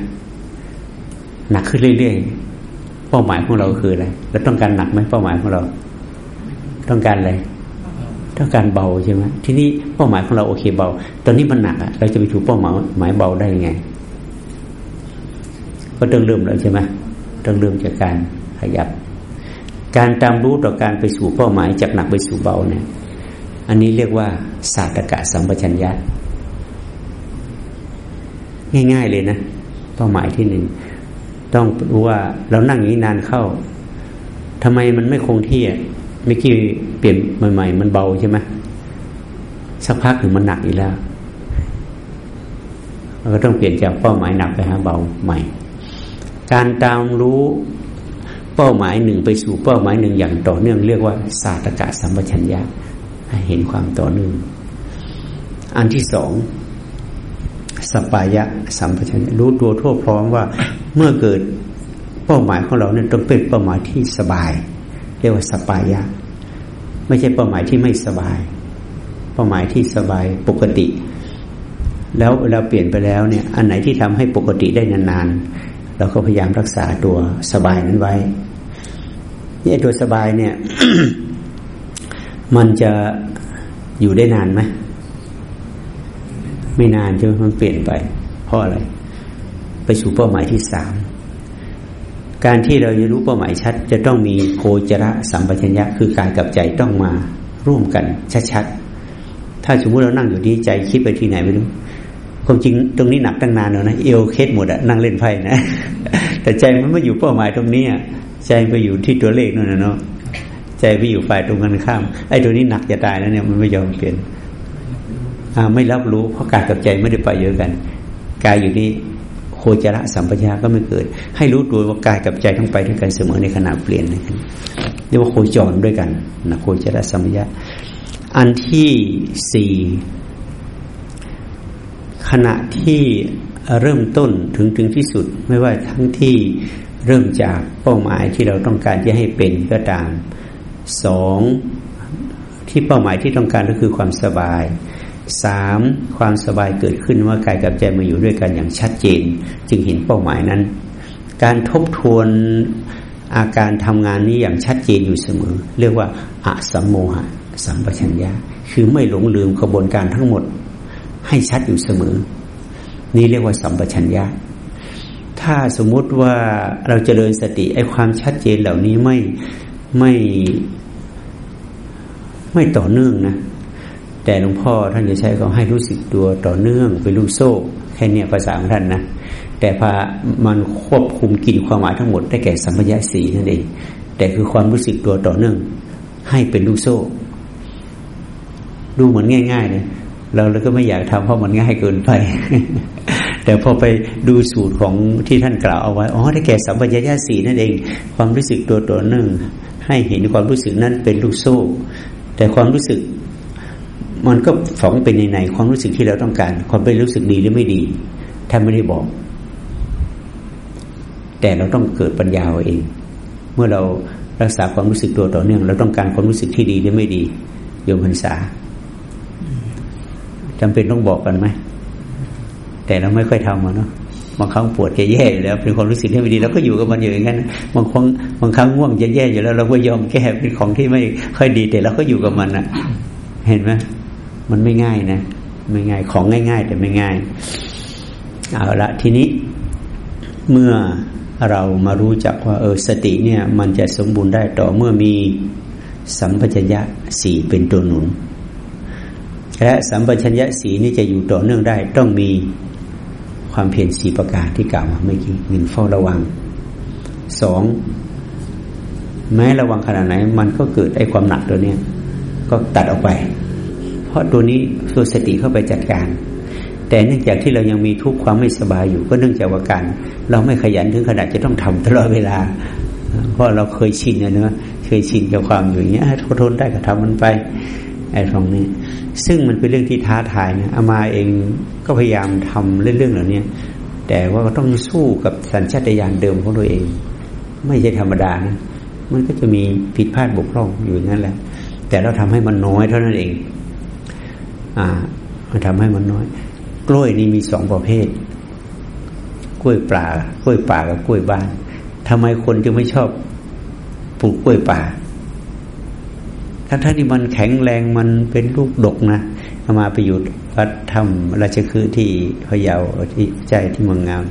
[SPEAKER 1] หนักขึ้นเรื่อยๆเป้าหมายของเราคืออะไรเราต้องการหนักไหมเป้าหมายของเรา ต้องการอะไรต้องการเบาใช่ไหมทีนี้เป้าหมายของเราโอเคเบา ตอนนี้มันหนักอะเราจะไปถูกเป้าหมายหมายเบาได้ยังไง ก็ต้องเริ่มแล้วใช่ไหมต้องเริ่มจากการขยับ การตามรู้ต่อการไปสู่เป้าหมายจากหนักไปสู่เบาเนี่ย อันนี้เรียกว่าศาสตกะสัมปชัญญะง่ายๆเลยนะ เป้าหมายที่หนึ่งต้องรู้ว่าเรานั่งอย่างนี้นานเข้าทำไมมันไม่คงที่อะไม่กี่เปลี่ยนใหม่ ๆ มันเบาใช่ไหมสักพักหนึ่งมันหนักอีกแล้วเราก็ต้องเปลี่ยนจากเป้าหมายหนักไปหาเบาใหม่ การตามรู้เป้าหมายหนึ่งไปสู่เป้าหมายหนึ่งอย่างต่อเนื่องเรียกว่าศาสตกะสัมปชัญญะเห็นความต่อเนื่อง อันที่สองสปายะสัมปชัญญะรู้ตัวทั่วพร้อมว่าเมื่อเกิดเป้าหมายของเราเนี่ยต้องเป็นเป้าหมายที่สบาย เรียกว่าสปายะ ไม่ใช่เป้าหมายที่ไม่สบาย เป้าหมายที่สบายปกติ แล้วเราเปลี่ยนไปแล้วเนี่ย อันไหนที่ทำให้ปกติได้นานๆ เราก็พยายามรักษาตัวสบายนั้นไว้เนี่ยตัวสบายเนี่ย มันจะอยู่ได้นานไหมไม่นานใช่ไหมมันเปลี่ยนไป เพราะอะไร ไปสู่เป้าหมายที่สามการที่เราจะรู้เป้าหมายชัด จะต้องมีโคจระสัมปชัญญะคือกายกับใจต้องมาร่วมกันชัดๆถ้าสมมติเรานั่งอยู่ที่ใจคิดไปที่ไหนไม่รู้ ความจริงตรงนี้หนักตั้งนานแล้วนะเอวเคสหมดอะนั่งเล่นไพ่นะ แต่ใจมันไม่อยู่เป้าหมายตรงนี้ใจไปอยู่ที่ตัวเลขนั่นนะเนาะใจไปอยู่ฝ่ายตรงกันข้ามไอ้ตัวนี้หนักจะตายแล้วเนี่ยมันไม่ยอมเปลี่ยนไม่รับรู้เพราะกายกับใจไม่ได้ไปเยอะกันกายอยู่นี่โคจรสัมปชัญญะก็ไม่เกิด ให้รู้ตัวว่ากายกับใจต้องไปด้วยกันเสมอในขณะเปลี่ยนนะครับเรียกว่าโคจรด้วยกันนะโคจรสัมปชัญญะอันที่สี่ ขณะที่เริ่มต้นถึงถึงที่สุด ไม่ว่าทั้งที่เริ่มจากเป้าหมายที่เราต้องการจะให้เป็นก็ตามสองที่เป้าหมายที่ต้องการก็คือความสบายสามความสบายเกิดขึ้นว่ากายกับใจมาอยู่ด้วยกันอย่างชัดเจน จึงเห็นเป้าหมายนั้น การทบทวนอาการทำงานนี้อย่างชัดเจนอยู่เสมอ เรียกว่าอะสัมโมหะสัมปชัญญะคือไม่หลงลืมกระบวนการทั้งหมด ให้ชัดอยู่เสมอ นี่เรียกว่าสัมปชัญญะ ถ้าสมมุติว่าเราจเจริญสติไอ้ความชัดเจนเหล่านี้ไม่ไม่ไม่ต่อเนื่องนะแต่หลวงพ่อท่านจะใช้ก็ให้รู้สึกตัวต่อเนื่องไปลูกโซ่แค่นี้ภาษาของท่านนะแต่พามันควบคุมกินความหมายทั้งหมดได้แก่สัมปยะสีนั่นเอง แต่คือความรู้สึกตัวต่อเนื่อง ให้เป็นลูกโซ่ ดูเหมือนง่ายๆเลย เราเลยก็ไม่อยากทำเพราะมันง่ายเกินไป แต่พอไปดูสูตรของที่ท่านกล่าวเอาไว้อ๋อได้แก่สัมปยะสีนั่นเอง ความรู้สึกตัวต่อเนื่องให้เห็นความรู้สึกนั้นเป็นลูกโซ่ แต่ความรู้สึก มันก็ฝังเป็นในในความรู้สึกที่เราต้องการ ความเป็นรู้สึกดีหรือไม่ดีท่านไม่ได้บอก แต่เราต้องเกิดปัญญาเอง เมื่อเรารักษาความรู้สึกตัวต่อเนื่อง เราต้องการความรู้สึกที่ดีหรือไม่ดีโยมพรรษา จำเป็นต้องบอกกันไหมแต่เราไม่ค่อยทำมันเนาะบางครั้งปวดจะแย่อยู่แล้ว เป็นความรู้สึกที่ไม่ดีเราก็อยู่กับมันอยู่อย่างนั้นบางครั้งบางครั้งง่วงจะแย่อยู่แล้ว เราก็ยอมแก้เป็นของที่ไม่ค่อยดีแต่เราก็อยู่กับมันนะเห็นไหมมันไม่ง่ายนะไม่ง่ายของง่าย ๆ แต่ไม่ง่ายเอาละทีนี้เมื่อเรามารู้จักว่า เออสติเนี่ย มันจะสมบูรณ์ได้ต่อเมื่อมีสัมปชัญญะสี่เป็นตัวหนุน และสัมปชัญญะสีนี่จะอยู่ต่อเนื่องได้ ต้องมีความเพียรสีประการที่กล่าวมาเมื่อกี้หนึ่งเฝ้าระวังสองแม้ระวังขนาดไหน มันก็เกิดไอ้ความหนักตัวเนี้ยก็ตัดออกไป เพราะตัวนี้ตัวสติเข้าไปจัดการ แต่เนื่องจากที่เรายังมีทุกข์ความไม่สบายอยู่ ก็เนื่องจากว่าการเราไม่ขยันถึงขนาดจะต้องทำตลอดเวลา เพราะเราเคยชินนะเนอะเคยชินกับความอยู่อย่างเงี้ยทนได้ก็ทำมันไป ไอ้ตรงนี้ ซึ่งมันเป็นเรื่องที่ท้าทายนะอามาเองก็พยายามทำเรื่องเหล่านี้แต่ว่าก็ต้องสู้กับสัญชาตญาณเดิมของตัวเอง ไม่ใช่ธรรมดานะมันก็จะมีผิดพลาดบกพร่องอยู่นั่นแหละ แต่เราทำให้มันน้อยเท่านั้นเอง อ่ามันทำให้มันน้อย กล้วยนี่มีสองประเภท กล้วยป่ากล้วยป่ากับกล้วยบ้านทำไมคนจึงไม่ชอบปลูกกล้วยป่า ทั้งท่าที่มันแข็งแรงมันเป็นลูกดกนะมาไปอยู่วัดธรรมราชคือที่พะเยาที่ใจที่เมืองงาม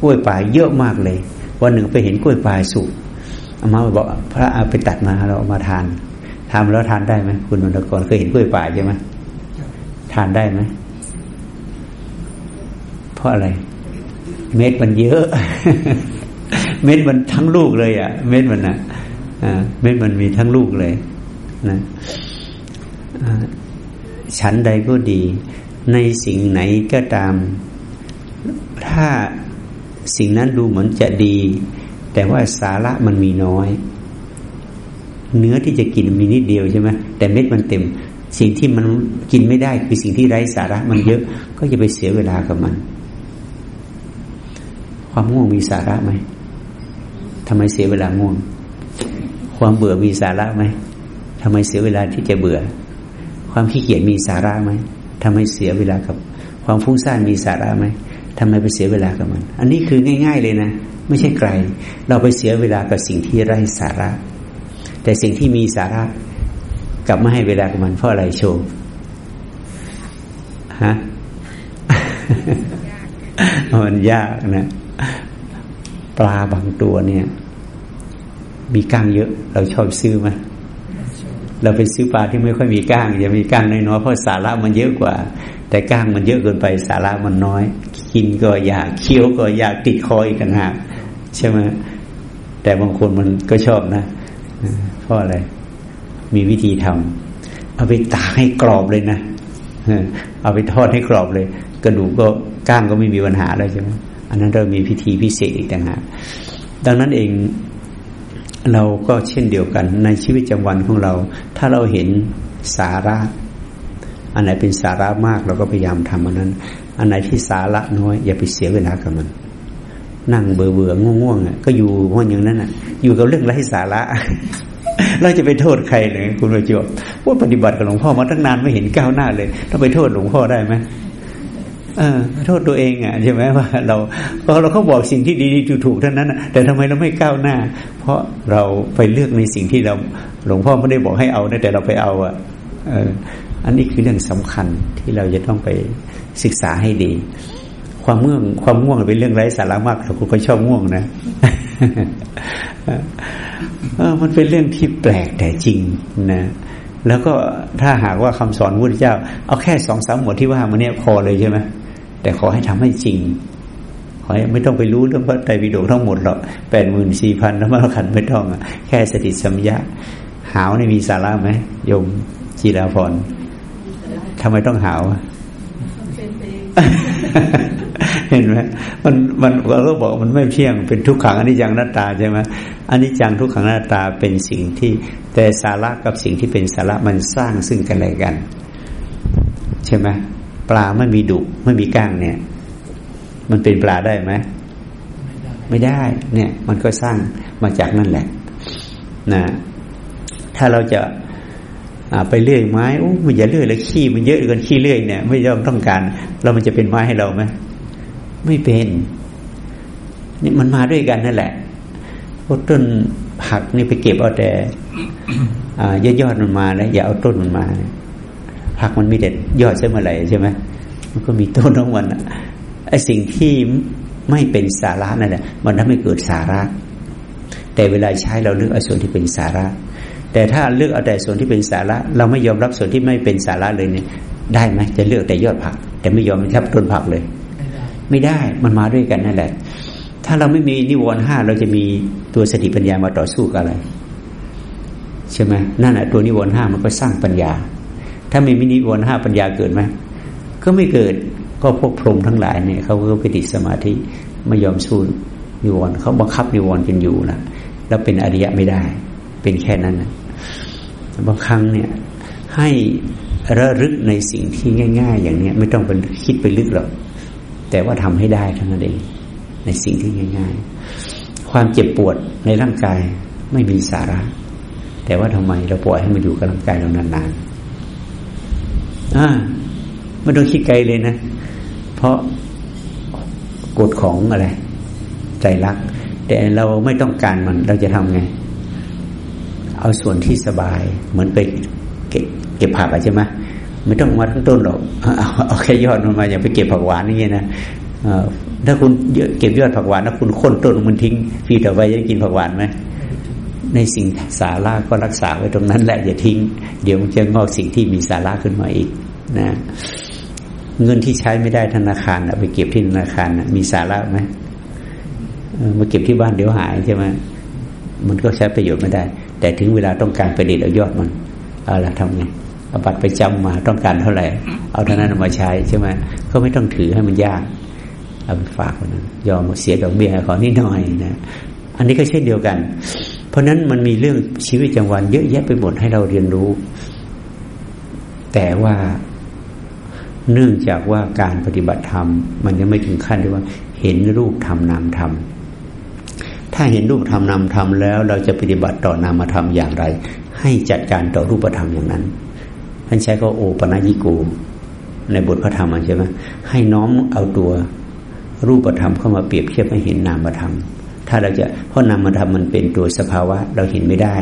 [SPEAKER 1] กล้วยป่าเยอะมากเลย วันหนึ่งไปเห็นกล้วยป่าสุกอามาบอกพระเอาไปตัดมาเราเอามาทานทำแล้วทานได้ไหมคุณนนทกรเคยเห็นกล้วยป่าใช่ไหมทานได้ไหมเพราะอะไร เม็ดมันเยอะ เม็ดมันทั้งลูกเลย อะ เม็ดมันอะเม็ดมันมีทั้งลูกเลย นะชั้นใดก็ดี ในสิ่งไหนก็ตาม ถ้าสิ่งนั้นดูเหมือนจะดี แต่ว่าสาระมันมีน้อย เนื้อที่จะกินมีนิดเดียวใช่ไหมแต่เม็ดมันเต็ม สิ่งที่มันกินไม่ได้คือสิ่งที่ไร้สาระมันเยอะ ก็จะไปเสียเวลากับมัน ความง่วงมีสาระไหมทำไมเสียเวลาง่วง ความเบื่อมีสาระไหม ทำไมเสียเวลาที่จะเบื่อ ความขี้เกียจมีสาระไหมทำไมเสียเวลากับ ความฟุ้งซ่านมีสาระไหมทำไมไปเสียเวลากับมัน อันนี้คือง่าย ๆเลยนะ ไม่ใช่ไกล เราไปเสียเวลากับสิ่งที่ไร้สาระ แต่สิ่งที่มีสาระกลับไมาให้เวลากับมันเพราะอะไรโชว์ฮะมันยากนะปลาบางตัวเนี่ย มีก้างเยอะ เราชอบซื้อไหม เราไปซื้อปลาที่ไม่ค่อยมีก้างจะมีก้างน้อยๆเพราะสาระมันเยอะกว่า แต่ก้างมันเยอะเกินไปสาระมันน้อย กินก็อยากเคี้ยวก็อยากติดคออีกต่างหากใช่ไหมแต่บางคนมันก็ชอบนะเพราะอะไร มีวิธีทำเอาไปตากให้กรอบเลยนะเอาไปทอดให้กรอบเลย กระดูกก็ก้างก็ไม่มีปัญหาแล้วใช่ไหมอันนั้นเรามีพิธีพิเศษอีกต่างหากดังนั้นเอง เราก็เช่นเดียวกัน ในชีวิตประจำวันของเรา ถ้าเราเห็นสาระ อันไหนเป็นสาระมากเราก็พยายามทำอันนั้น อันไหนที่สาระน้อย อย่าไปเสียเวลากับมัน นั่งเบื่อเบื่อง่วงๆอะก็อยู่วันอย่างนั้นอะ อยู่กับเรื่องไร้สาระเราจะไปโทษใครเลยคุณประจวบว่าปฏิบัติกับหลวงพ่อมาตั้งนานไม่เห็นก้าวหน้าเลยต้องไปโทษหลวงพ่อได้ไหม โทษตัวเองอะใช่ไหมว่าเราเพราะเราเขาบอกสิ่งที่ดีๆถูกๆเท่านั้นแต่ทำไมเราไม่ก้าวหน้า เพราะเราไปเลือกในสิ่งที่เราหลวงพ่อไม่ได้บอกให้เอาแต่เราไปเอาอะอันนี้คือเรื่องสำคัญที่เราจะต้องไปศึกษาให้ดี ความง่วงความง่วงเป็นเรื่องไร้สาระมากแต่คุณก็ชอบง่วงนะมันเป็นเรื่องที่แปลกแต่จริงนะแล้วก็ถ้าหากว่าคำสอนพระเจ้า เอาแค่สองสามหมวดที่ว่ามาเนี่ยพอเลยใช่ไหม แต่ขอให้ทำให้จริง ขอให้ไม่ต้องไปรู้เรื่องพระไตรปิฎกทั้งหมดหรอกแปดหมื่นสี่พันแล้วมาขันไม่ต้องแค่สติสัมยาหาวในมีสาระไหมโยมจีราพรทำไมต้องหาวเห็นไหมมันมันเราก็บอกมันไม่เที่ยงเป็นทุกขังอนิจจังหน้าตาใช่ไหมอนิจจังทุกขังหน้าตาเป็นสิ่งที่แต่สาระกับสิ่งที่เป็นสาระมันสร้างซึ่งกันและกัน ใช่ไหม ปลาไม่มีดุไม่มีก้างเนี่ย มันเป็นปลาได้ไหมไม่ได้ เนี่ย มันก็สร้างมาจากนั่นแหละ นะ ถ้าเราจะไปเลื่อยไม้โอ้มันอย่าเลื่อยแล้วขี้มันเยอะเกินขี้เลื่อยเนี่ยไม่ยอมต้องการ เรามันจะเป็นไม้ให้เราไหมไม่เป็นนี่มันมาด้วยกันนั่นแหละพวกต้นผักนี่ไปเก็บเอาแต่ยอดยอดมันมาแล้วอย่าเอาต้นมันมา ผักมันมีแต่ยอดใช่เมื่อไหร่ใช่ไหมมันก็มีต้นทั้งวันไอ้สิ่งที่ไม่เป็นสาระนั่นแหละมันทำให้เกิดสาระ แต่เวลาใช้เราเลือกเอาส่วนที่เป็นสาระ แต่ถ้าเลือกเอาแต่ส่วนที่เป็นสาระ เราไม่ยอมรับส่วนที่ไม่เป็นสาระเลยเนี่ย ได้ไหมจะเลือกแต่ยอดผัก แต่ไม่ยอมรับต้นผักเลย ไม่ได้มันมาด้วยกันนั่นแหละ ถ้าเราไม่มีนิวรณ์ห้าเราจะมีตัวสติปัญญามาต่อสู้กับอะไร ใช่ไหมนั่นแหละตัวนิวรณ์ห้ามันก็สร้างปัญญา ถ้าไม่มีนิวรณ์ห้าปัญญาเกิดไหมก็ไม่เกิดก็พวกพรหมทั้งหลายเนี่ยเขาก็ไปติดสมาธิไม่ยอมสู้นิวรณ์เขาบังคับนิวรณ์กันอยู่นะแล้วเป็นอริยะไม่ได้ เป็นแค่นั้นนะบางครั้งเนี่ยให้ระลึกในสิ่งที่ง่าย ๆ อย่างเนี้ยไม่ต้องไปคิดไปลึกหรอกแต่ว่าทำให้ได้ทั้งนั้นเองในสิ่งที่ง่าย ๆ ความเจ็บปวดในร่างกายไม่มีสาระ แต่ว่าทำไมเราปล่อยให้มันอยู่กับร่างกายเรานานๆ อ่าไม่ต้องคิดไกลเลยนะ เพราะกฎของอะไร ใจรัก แต่เราไม่ต้องการมันเราจะทำไง เอาส่วนที่สบาย เหมือนไปเก็บเก็บผักใช่ไหมไม่ต้องมาทั้งต้นหรอกเอาเอาแค่ยอดมันมาอย่าไปเก็บผักหวานนี่ไงเงี้ยนะถ้าคุณเก็บยอดผักหวานแล้วคุณค้นต้นมันทิ้งฟีต่อไปจะกินผักหวานไหม ในสิ่งสาระก็รักษาไว้ตรงนั้นแหละอย่าทิ้ง เดี๋ยวมันจะงอกสิ่งที่มีสาระขึ้นมาอีกนะเงินที่ใช้ไม่ได้ธนาคารเอาไปเก็บที่ธนาคารมีสาระไหมมาเก็บที่บ้านเดี๋ยวหายใช่ไหมมันก็ใช้ประโยชน์ไม่ได้ แต่ถึงเวลาต้องการไปเด็ดเอายอดมันเอาละทำไงเอาบัตรไปจำมาต้องการเท่าไหร่ เอาเท่านั้นมาใช้ใช่ไหมก็ไม่ต้องถือให้มันยากเอาไปฝากคนนั้นยอมเสียดอกเบี้ยขอนิดหน่อยนะ อันนี้ก็เช่นเดียวกัน เพราะนั้นมันมีเรื่องชีวิตประจังวันเยอะแยะไปหมดให้เราเรียนรู้ แต่ว่าเนื่องจากว่าการปฏิบัติธรรม มันยังไม่ถึงขั้นที่ว่า เห็นรูปธรรมนามธรรมถ้าเห็นรูปธรรมนามธรรมแล้ว เราจะปฏิบัติต่อนามธรรมอย่างไร ให้จัดการต่อรูปธรรมอย่างนั้นท่านใช้ก็โอปนัญิโกในบทพระธรรมใช่ไหมให้น้อมเอาตัวรูปธรรมเข้ามาเปรียบเทียบให้เห็นนามธรรม ถ้าเราจะเพราะนามธรรมมันเป็นตัวสภาวะเราเห็นไม่ได้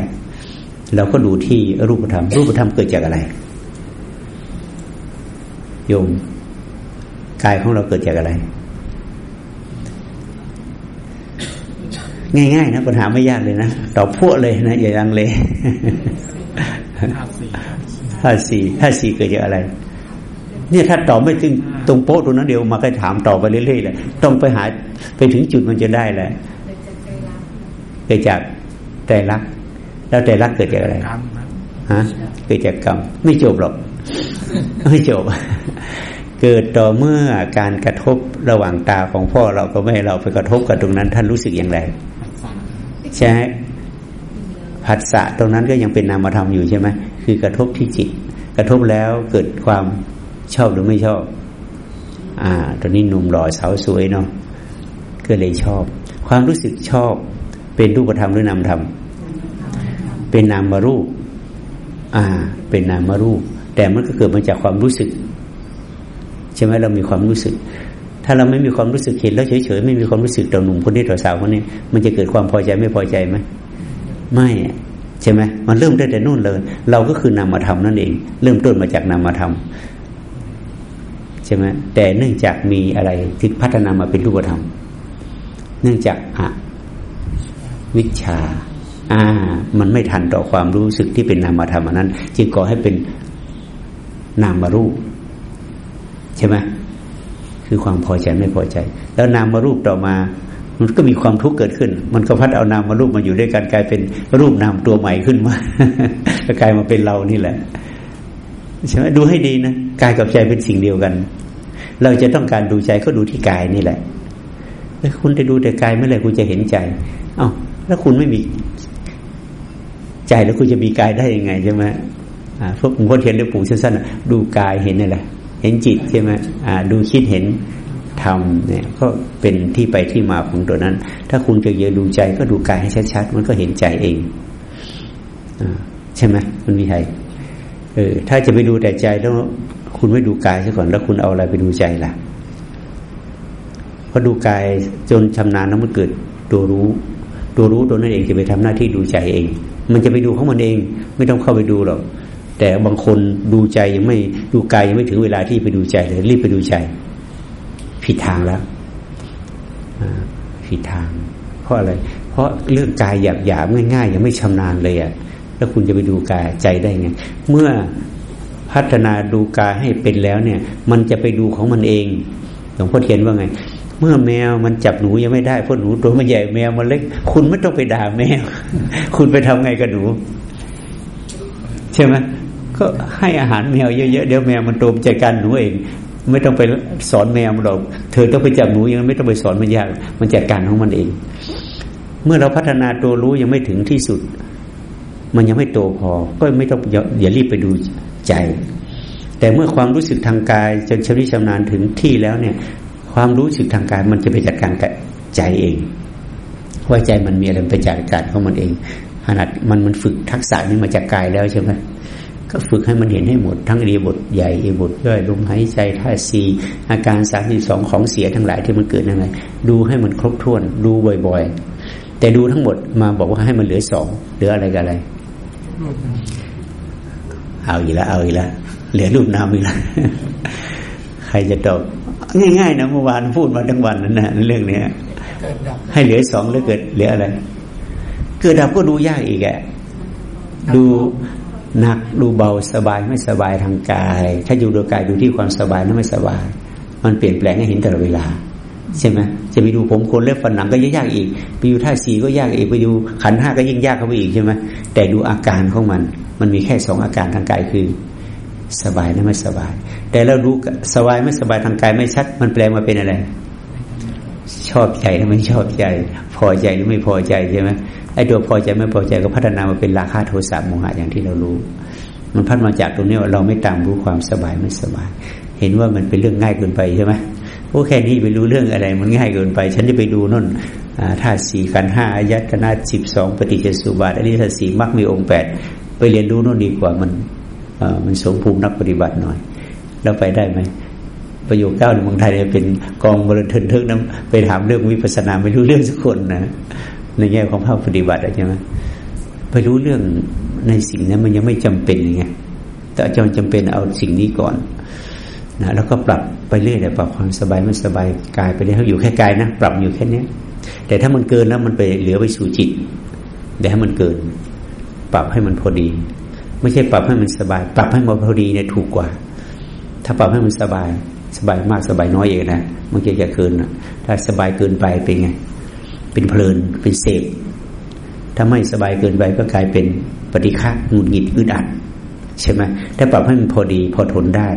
[SPEAKER 1] เราก็ดูที่รูปธรรม รูปธรรมเกิดจากอะไรโยมกายของเราเกิดจากอะไร ง่ายๆนะปัญหาไม่ยากเลยนะตอบพวกเลยนะอย่ายังเลยธาตุสี่ธาตุสี่เกิดจากอะไร เนี่ยถ้าตอบไม่ถึงตรงโป๊ะตรงนั้นเดียวมาก็ถามต่อไปเรื่อยๆเลยต้องไปหาไปถึงจุดมันจะได้แหละ เกิดจากแต่รัก แล้วแต่รักเกิดจากอะไรฮะเกิดจากกรรม ไม่จบหรอก ไม่จบ เกิดต่อเมื่อการกระทบระหว่างตาของพ่อเราก็ไม่ให้เราไปกระทบกับตรงนั้น ท่านรู้สึกอย่างไรใช่ผัสสะตรงนั้นก็ยังเป็นนามธรรมอยู่ใช่ไหมคือกระทบที่จิต กระทบแล้วเกิดความชอบหรือไม่ชอบ อ่า ตอนนี้หนุ่มหล่อสาวสวยเนาะก็เลยชอบ ความรู้สึกชอบ เป็นรูปธรรมหรือนามธรรม เป็นนามรูป อ่า เป็นนามรูป แต่มันก็เกิดมาจากความรู้สึก ใช่ไหมเรามีความรู้สึก ถ้าเราไม่มีความรู้สึกเห็นแล้วเฉยๆไม่มีความรู้สึกต่อหนุ่มคนนี้ต่อสาวคนนี้ มันจะเกิดความพอใจไม่พอใจไหมไม่ใช่ไหมมันเริ่มได้แต่นู่นเลย เราก็คือนามธรรมนั่นเอง เริ่มต้นมาจากนามธรรมใช่ไหมแต่เนื่องจากมีอะไรที่พัฒนามาเป็นรูปธรรม เนื่องจากอะ วิชา อ่า มันไม่ทันต่อความรู้สึกที่เป็นนามธรรมนั้น จึงก่อให้เป็นนามรูป ใช่ไหมคือความพอใจไม่พอใจ แล้วนามารูปต่อมา มันก็มีความทุกข์เกิดขึ้น มันก็พัดเอานามมารูปมาอยู่ด้วยกันกลายเป็นรูปนามตัวใหม่ขึ้นมากลายมาเป็นเรานี่แหละใช่ไหมดูให้ดีนะกายกับใจเป็นสิ่งเดียวกัน เราจะต้องการดูใจก็ดูที่กายนี่แหละแล้วคุณจะดูแต่กายเมื่อไหร่คุณจะเห็นใจ เอา้า แล้วคุณไม่มีใจแล้วคุณจะมีกายได้ยังไงใช่ไหมอ่าพวกผมก็เทียนเรื่องปู่สั้นๆดูกายเห็นนี่แหละเห็นจิตใช่ไหมอ่าดูคิดเห็นธรรมเนี่ยก็เป็นที่ไปที่มาของตัวนั้น ถ้าคุณจะเยอะดูใจก็ดูกายให้ชัดๆมันก็เห็นใจเองอใช่ไหมมันมีใครเออถ้าจะไปดูแต่ใจแล้วคุณไม่ดูกายซะก่อนแล้วคุณเอาอะไรไปดูใจล่ะพอดูกายจนชำนาญแล้วมันเกิดตัวรู้ ตัวรู้ตัวนั้นเองจะไปทำหน้าที่ดูใจเอง มันจะไปดูของมันเอง ไม่ต้องเข้าไปดูหรอก แต่บางคนดูใจยังไม่ดูกายยังไม่ถึงเวลาที่ไปดูใจเลยรีบไปดูใจ ผิดทางแล้วผิดทาง เพราะอะไร เพราะเรื่องกายหยาบหยาบง่ายๆยังไม่ชำนาญเลยอะ่ะแล้วคุณจะไปดูกายใจได้ไง เมื่อพัฒนาดูกายให้เป็นแล้วเนี่ย มันจะไปดูของมันเองหลวงพ่อเทียนว่าไง เมื่อแมวมันจับหนูยังไม่ได้เพราะหนูตัวมันใหญ่แมวมันเล็ก คุณไม่ต้องไปด่าแมว คุณไปทำไงกับหนู ใช่ไหมก็ให้อาหารแมวเยอะๆเดี๋ยวแมวมันโตมใจกันหนูเอง ไม่ต้องไปสอนแมวมันหรอกเธอต้องไปจับหนูยังไม่ต้องไปสอนมันยากมันจัดการของมันเอง เมื่อเราพัฒนาตัวรู้ยังไม่ถึงที่สุด มันยังไม่โตพอ ก็ไม่ต้องอย่ารีบไปดูใจ แต่เมื่อความรู้สึกทางกายจนชำนิชำนาญถึงที่แล้วเนี่ย รู้สึกทางกายมันจะไปจัดการกับใจเองว่าใจมันมีอะไรไปจัดการของมันเองขนาดมันมันฝึกทักษะนี้มาจากกายแล้วใช่ไหมก็ฝึกให้มันเห็นให้หมดทั้งรีบทใหญ่อีบทย่อยลมหายใจท่าสีอาการสามสิบสองของเสียทั้งหลายที่มันเกิดนั่นไงดูให้มันครบถ้วนดูบ่อยๆ แต่ดูทั้งหมดมาบอกว่าให้มันเหลือสองเหลืออะไรกันอะไร เอาอีกแล้วเอาอีกแล้วเหลือรูปนามอีกแล้วใครจะตอบ ง่ายๆนะเมื่อวานพูดมาทั้งวันนั่นนะเรื่องเนี้ยให้เหลือสองแล้วเกิดเหลืออะไร เกิดดับก็ดูยากอีกอะดูหนักดูเบาสบายไม่สบายทางกาย ถ้าอยู่ดูกายดูที่ความสบายนั้นไม่สบาย มันเปลี่ยนแปลงให้เห็นตลอดเวลา ใช่ไหมจะไปดูผมคนเล็บฝันหนังก็ยากอีก ไปดูท่าสีก็ยากอีกไปดูขันห้าก็ยิ่งยากเข้าไปอีกใช่ไหมแต่ดูอาการของมัน มันมีแค่สองอาการทางกายคือ สบายและไม่สบาย แต่เราดูสบายไม่สบายทางกายไม่ชัด มันแปลมาเป็นอะไร ชอบใจหรือไม่ชอบใจ พอใจหรือไม่พอใจใช่ไหมไอ้ตัวพอใจไม่พอใจก็พัฒนามาเป็นราคาโทสะโมหะอย่างที่เรารู้ มันพัฒมาจากตรงนี้ว่าเราไม่ตามรู้ความสบายไม่สบาย เห็นว่ามันเป็นเรื่องง่ายเกินไปใช่ไหมโอ้แค่นี้ไปรู้เรื่องอะไร มันง่ายเกินไป ฉันจะไปดูนั่นธาตุสี่ขันห้าอายตนะสิบสองปฏิจจสุบาทอริยสัจสี่มักมีองค์แปดไปเรียนรู้นั่นดีกว่ามัน มันสมภูมินักปฏิบัติหน่อยเราไปได้ไหมประโยคเก้าในเมืองไทยเป็นกองบริเทินเทิงน้ำไปถามเรื่องวิปัสสนาไม่รู้เรื่องสักคนนะในแง่ของภาคปฏิบัติใช่ไหมไปรู้เรื่องในสิ่งนั้นมันยังไม่จำเป็นไงแต่อาจารย์จำเป็นเอาสิ่งนี้ก่อนนะแล้วก็ปรับไปเรื่อยแต่ปรับความสบายไม่สบายกายไปเรื่อยเขาอยู่แค่กายนะปรับอยู่แค่นี้แต่ถ้ามันเกินแล้วมันไปเหลือไปสู่จิตแต่ให้มันเกิน ปรับให้มันพอดี ไม่ใช่ปรับให้มันสบาย ปรับให้มันพอดีเนี่ยถูกกว่า ถ้าปรับให้มันสบาย สบายมากสบายน้อยเองนะมันจะจะเกินถ้าสบายเกินไปเป็นไง เป็นเพลินเป็นเสพถ้าไม่สบายเกินไปก็กลายเป็นปฏิฆะหงุดหงิดอึดอัดใช่ไหมถ้าปรับให้มันพอดีพอทนได้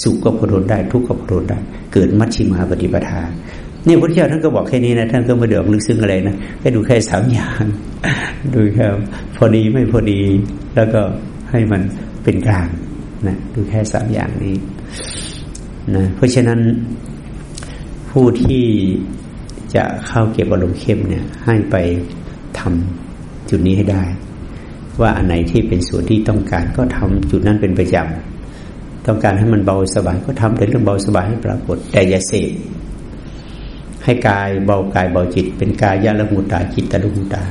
[SPEAKER 1] สุขก็พอทนได้ ทุกข์ก็พอทนได้ เกิดมัชชิมาปฏิปทาเนี่ยพระเจ้าท่านก็บอกแค่นี้นะท่านก็ไม่เดือดลึกซึ้งอะไรนะแค่ดูแค่สามอย่าง ดูแค่พอดีไม่พอดี แล้วก็ ให้มันเป็นกลางนะดูแค่สามอย่างนี้นะเพราะฉะนั้นผู้ที่จะเข้าเก็บอารมณ์เข้มเนี่ย ให้ไปทำจุดนี้ให้ได้ ว่าอันไหนที่เป็นส่วนที่ต้องการก็ทำจุดนั้นเป็นประจำต้องการให้มันเบาสบายก็ทำแต่เรื่องเบาสบายให้ปรากฏ แต่อย่าเสพให้กายเบากายเบาจิต เป็นกายยะละหุตาจิตตะละหุตา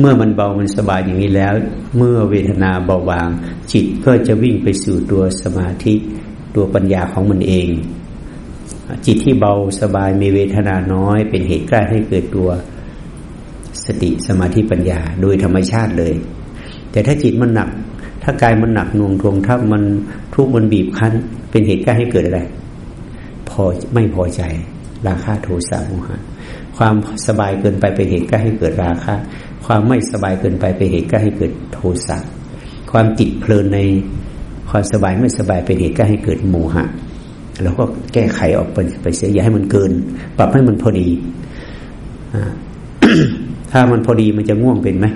[SPEAKER 1] เมื่อมันเบามันสบายอย่างนี้แล้ว เมื่อเวทนาเบาบาง จิตก็จะวิ่งไปสู่ตัวสมาธิตัวปัญญาของมันเอง จิตที่เบาสบายมีเวทนาน้อย เป็นเหตุใกล้ให้เกิดตัวสติสมาธิปัญญาโดยธรรมชาติเลย แต่ถ้าจิตมันหนัก ถ้ากายมันหนักน่วงทวงถ้ามันทุกข์มันบีบคั้น เป็นเหตุใกล้ให้เกิดอะไรพอไม่พอใจราคะโทสะโมหะ ความสบายเกินไปเป็นเหตุกล้ให้เกิดราคะ ความไม่สบายเกินไปเป็นเหตุกล้ให้เกิดโทสะความติดเพลินในความสบายไม่สบายเป็นเหตุกล้ให้เกิดโมหะเราก็แก้ไขออกไปไปเสียอย่าให้มันเกิน ปรับให้มันพอดีถ้ามันพอดีมันจะง่วงเป็นไหม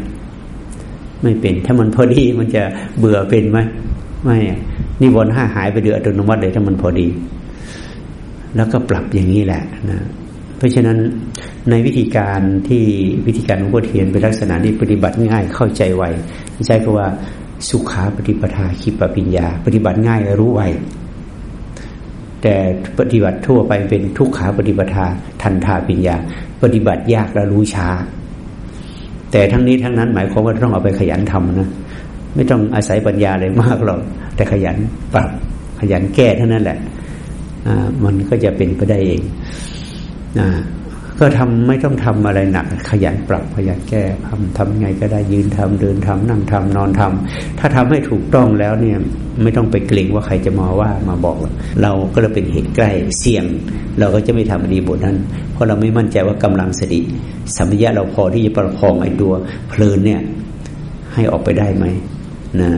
[SPEAKER 1] ไม่เป็น ถ้ามันพอดีมันจะเบื่อเป็นไหมไม่นิวรณ์ห้าหายไปเดืออัตโนมัติเลยถ้ามันพอดี แล้วก็ปรับอย่างนี้แหละนะ ราะฉะนั้นในวิธีการที่วิธีการของพุทเทียนเป็นลักษณะนี้ปฏิบัติง่ายเข้าใจไวใช้คำว่าสุขาปฏิปทาคิปปิญญา ปฏิบัติง่ายรู้ไวแต่ปฏิบัติทั่วไปเป็นทุกขาปฏิปทาทันทาปิญญา ปฏิบัติยากและรู้ช้า แต่ทั้งนี้ทั้งนั้นหมายความว่าต้องเอาไปขยันทำนะไม่ต้องอาศัยปัญญาเลยมากหรอกแต่ขยันปรับขยันแก้เท่านั้นแหละมันก็จะเป็นไปได้เอง นะก็ทำไม่ต้องทำอะไรหนัก ขยันปรับขยันแก้ทำทำไงก็ได้ยืนทำเดินทำนั่งทำนอนทำถ้าทำให้ถูกต้องแล้วเนี่ยไม่ต้องไปเกรงว่าใครจะมาว่ามาบอก เราก็เลยเป็นเหตุใกล้เสี่ยง เราก็จะไม่ทำดีบทนั้น เพราะเราไม่มั่นใจว่ากำลังสติสัมผัสเราพอที่จะประคองไอ้ตัวเพลินเนี่ยให้ออกไปได้ไหมนะ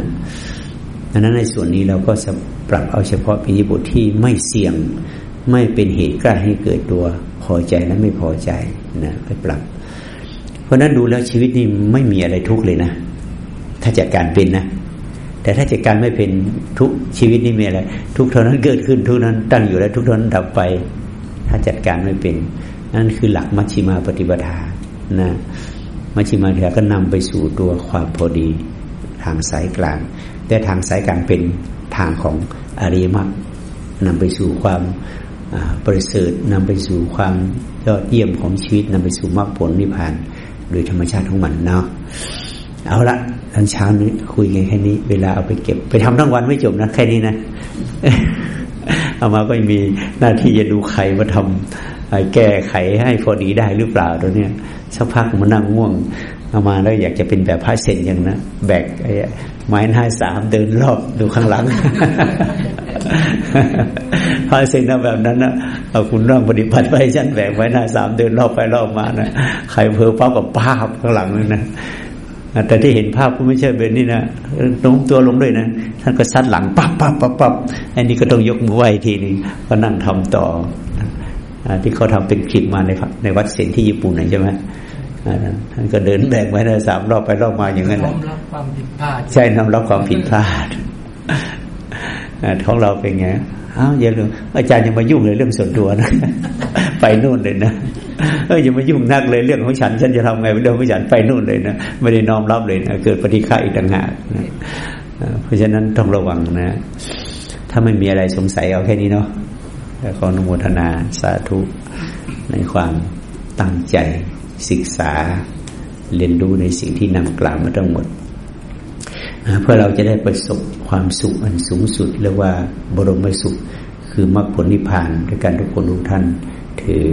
[SPEAKER 1] ดังนั้นในส่วนนี้เราก็จะปรับเอาเฉพาะปิบุตรที่ไม่เสี่ยง ไม่เป็นเหตุใกล้ให้เกิดตัวพอใจและไม่พอใจนะไปปรับ เพราะนั้นดูแล้วชีวิตนี้ไม่มีอะไรทุกข์เลยนะ ถ้าจัดการเป็นนะ แต่ถ้าจัดการไม่เป็นทุกชีวิตนี้มีอะไร ทุกเท่านั้นเกิดขึ้นทุกนั้น ตั้งอยู่แล้วทุกเท่านั้นดับไป ถ้าจัดการไม่เป็น นั่นคือหลักมัชฌิมาปฏิปทานะมัชฌิมาปฏิปทาก็นำไปสู่ตัวความพอดีทางสายกลาง แต่ทางสายกลางเป็นทางของอริยมรรคนำไปสู่ความ ประเสริฐนำไปสู่ความยอดเยี่ยมของชีวิตนำไปสู่มรรคผลนิพพาน โดยธรรมชาติของมันเนาะเอาละตอนเช้านี้คุยกันแค่นี้ เวลาเอาไปเก็บ ไปทำทั้งวันไม่จบนะแค่นี้นะเอามาก็มีหน้าที่จะดูใครมาทำแก้ไขให้พอดีได้หรือเปล่าตัวเนี้ยสักพักมันนั่งง่วงเอามาแล้วอยากจะเป็นแบบพระเซนอย่างนะแบกไอ้ไม้หน้าสามเดินรอบดูข้างหลัง พระเซนแบบนั้นนะเอาคุณร่างปฏิบัติไปฉันแบกไม้หน้าสามเดินรอบไปรอบมานะใครเพอเป้ากับภาพข้างหลังเลยนะแต่ที่เห็นภาพก็ไม่ใช่เป็นนี่นะโน้มตัวลงด้วยนะท่านก็ซัดหลังปั๊บปั๊บปั๊บปั๊บอันนี้ก็ต้องยกมือไหวทีนึงก็นั่งทำต่อที่เขาทำเป็นคลิปมาในในวัดเซนที่ญี่ปุ่นใช่ไหมท่านก็เดินแบกไว้ได้สามรอบไปรอบมาอย่างนั้นน้อมรับความผิดพลาดใช่น้อมรับความผิดพลาดของเราเป็นไง อ้าวอย่าลืมอาจารย์ยังมายุ่งเลยเรื่องส่วนตัวนะไปนู่นเลยนะเอออย่ามายุ่งนักเลยเรื่องของฉัน ฉันจะทำไงเรื่องของฉันไปนู่นเลยนะไม่ได้น้อมรับเลยนะเกิดปฏิฆาอีกต่างหากเพราะฉะนั้นต้องระวังนะ ถ้าไม่มีอะไรสงสัยเอาแค่นี้เนาะขออนุโมทนาสาธุในความตั้งใจศึกษาเรียนรู้ในสิ่งที่นำกล่าวมาทั้งหมด เพื่อเราจะได้ประสบความสุขอันสูงสุดเรียกว่าบรมสุข คือมรรคผลนิพพานด้วยกันทุกคนทุกท่านถือ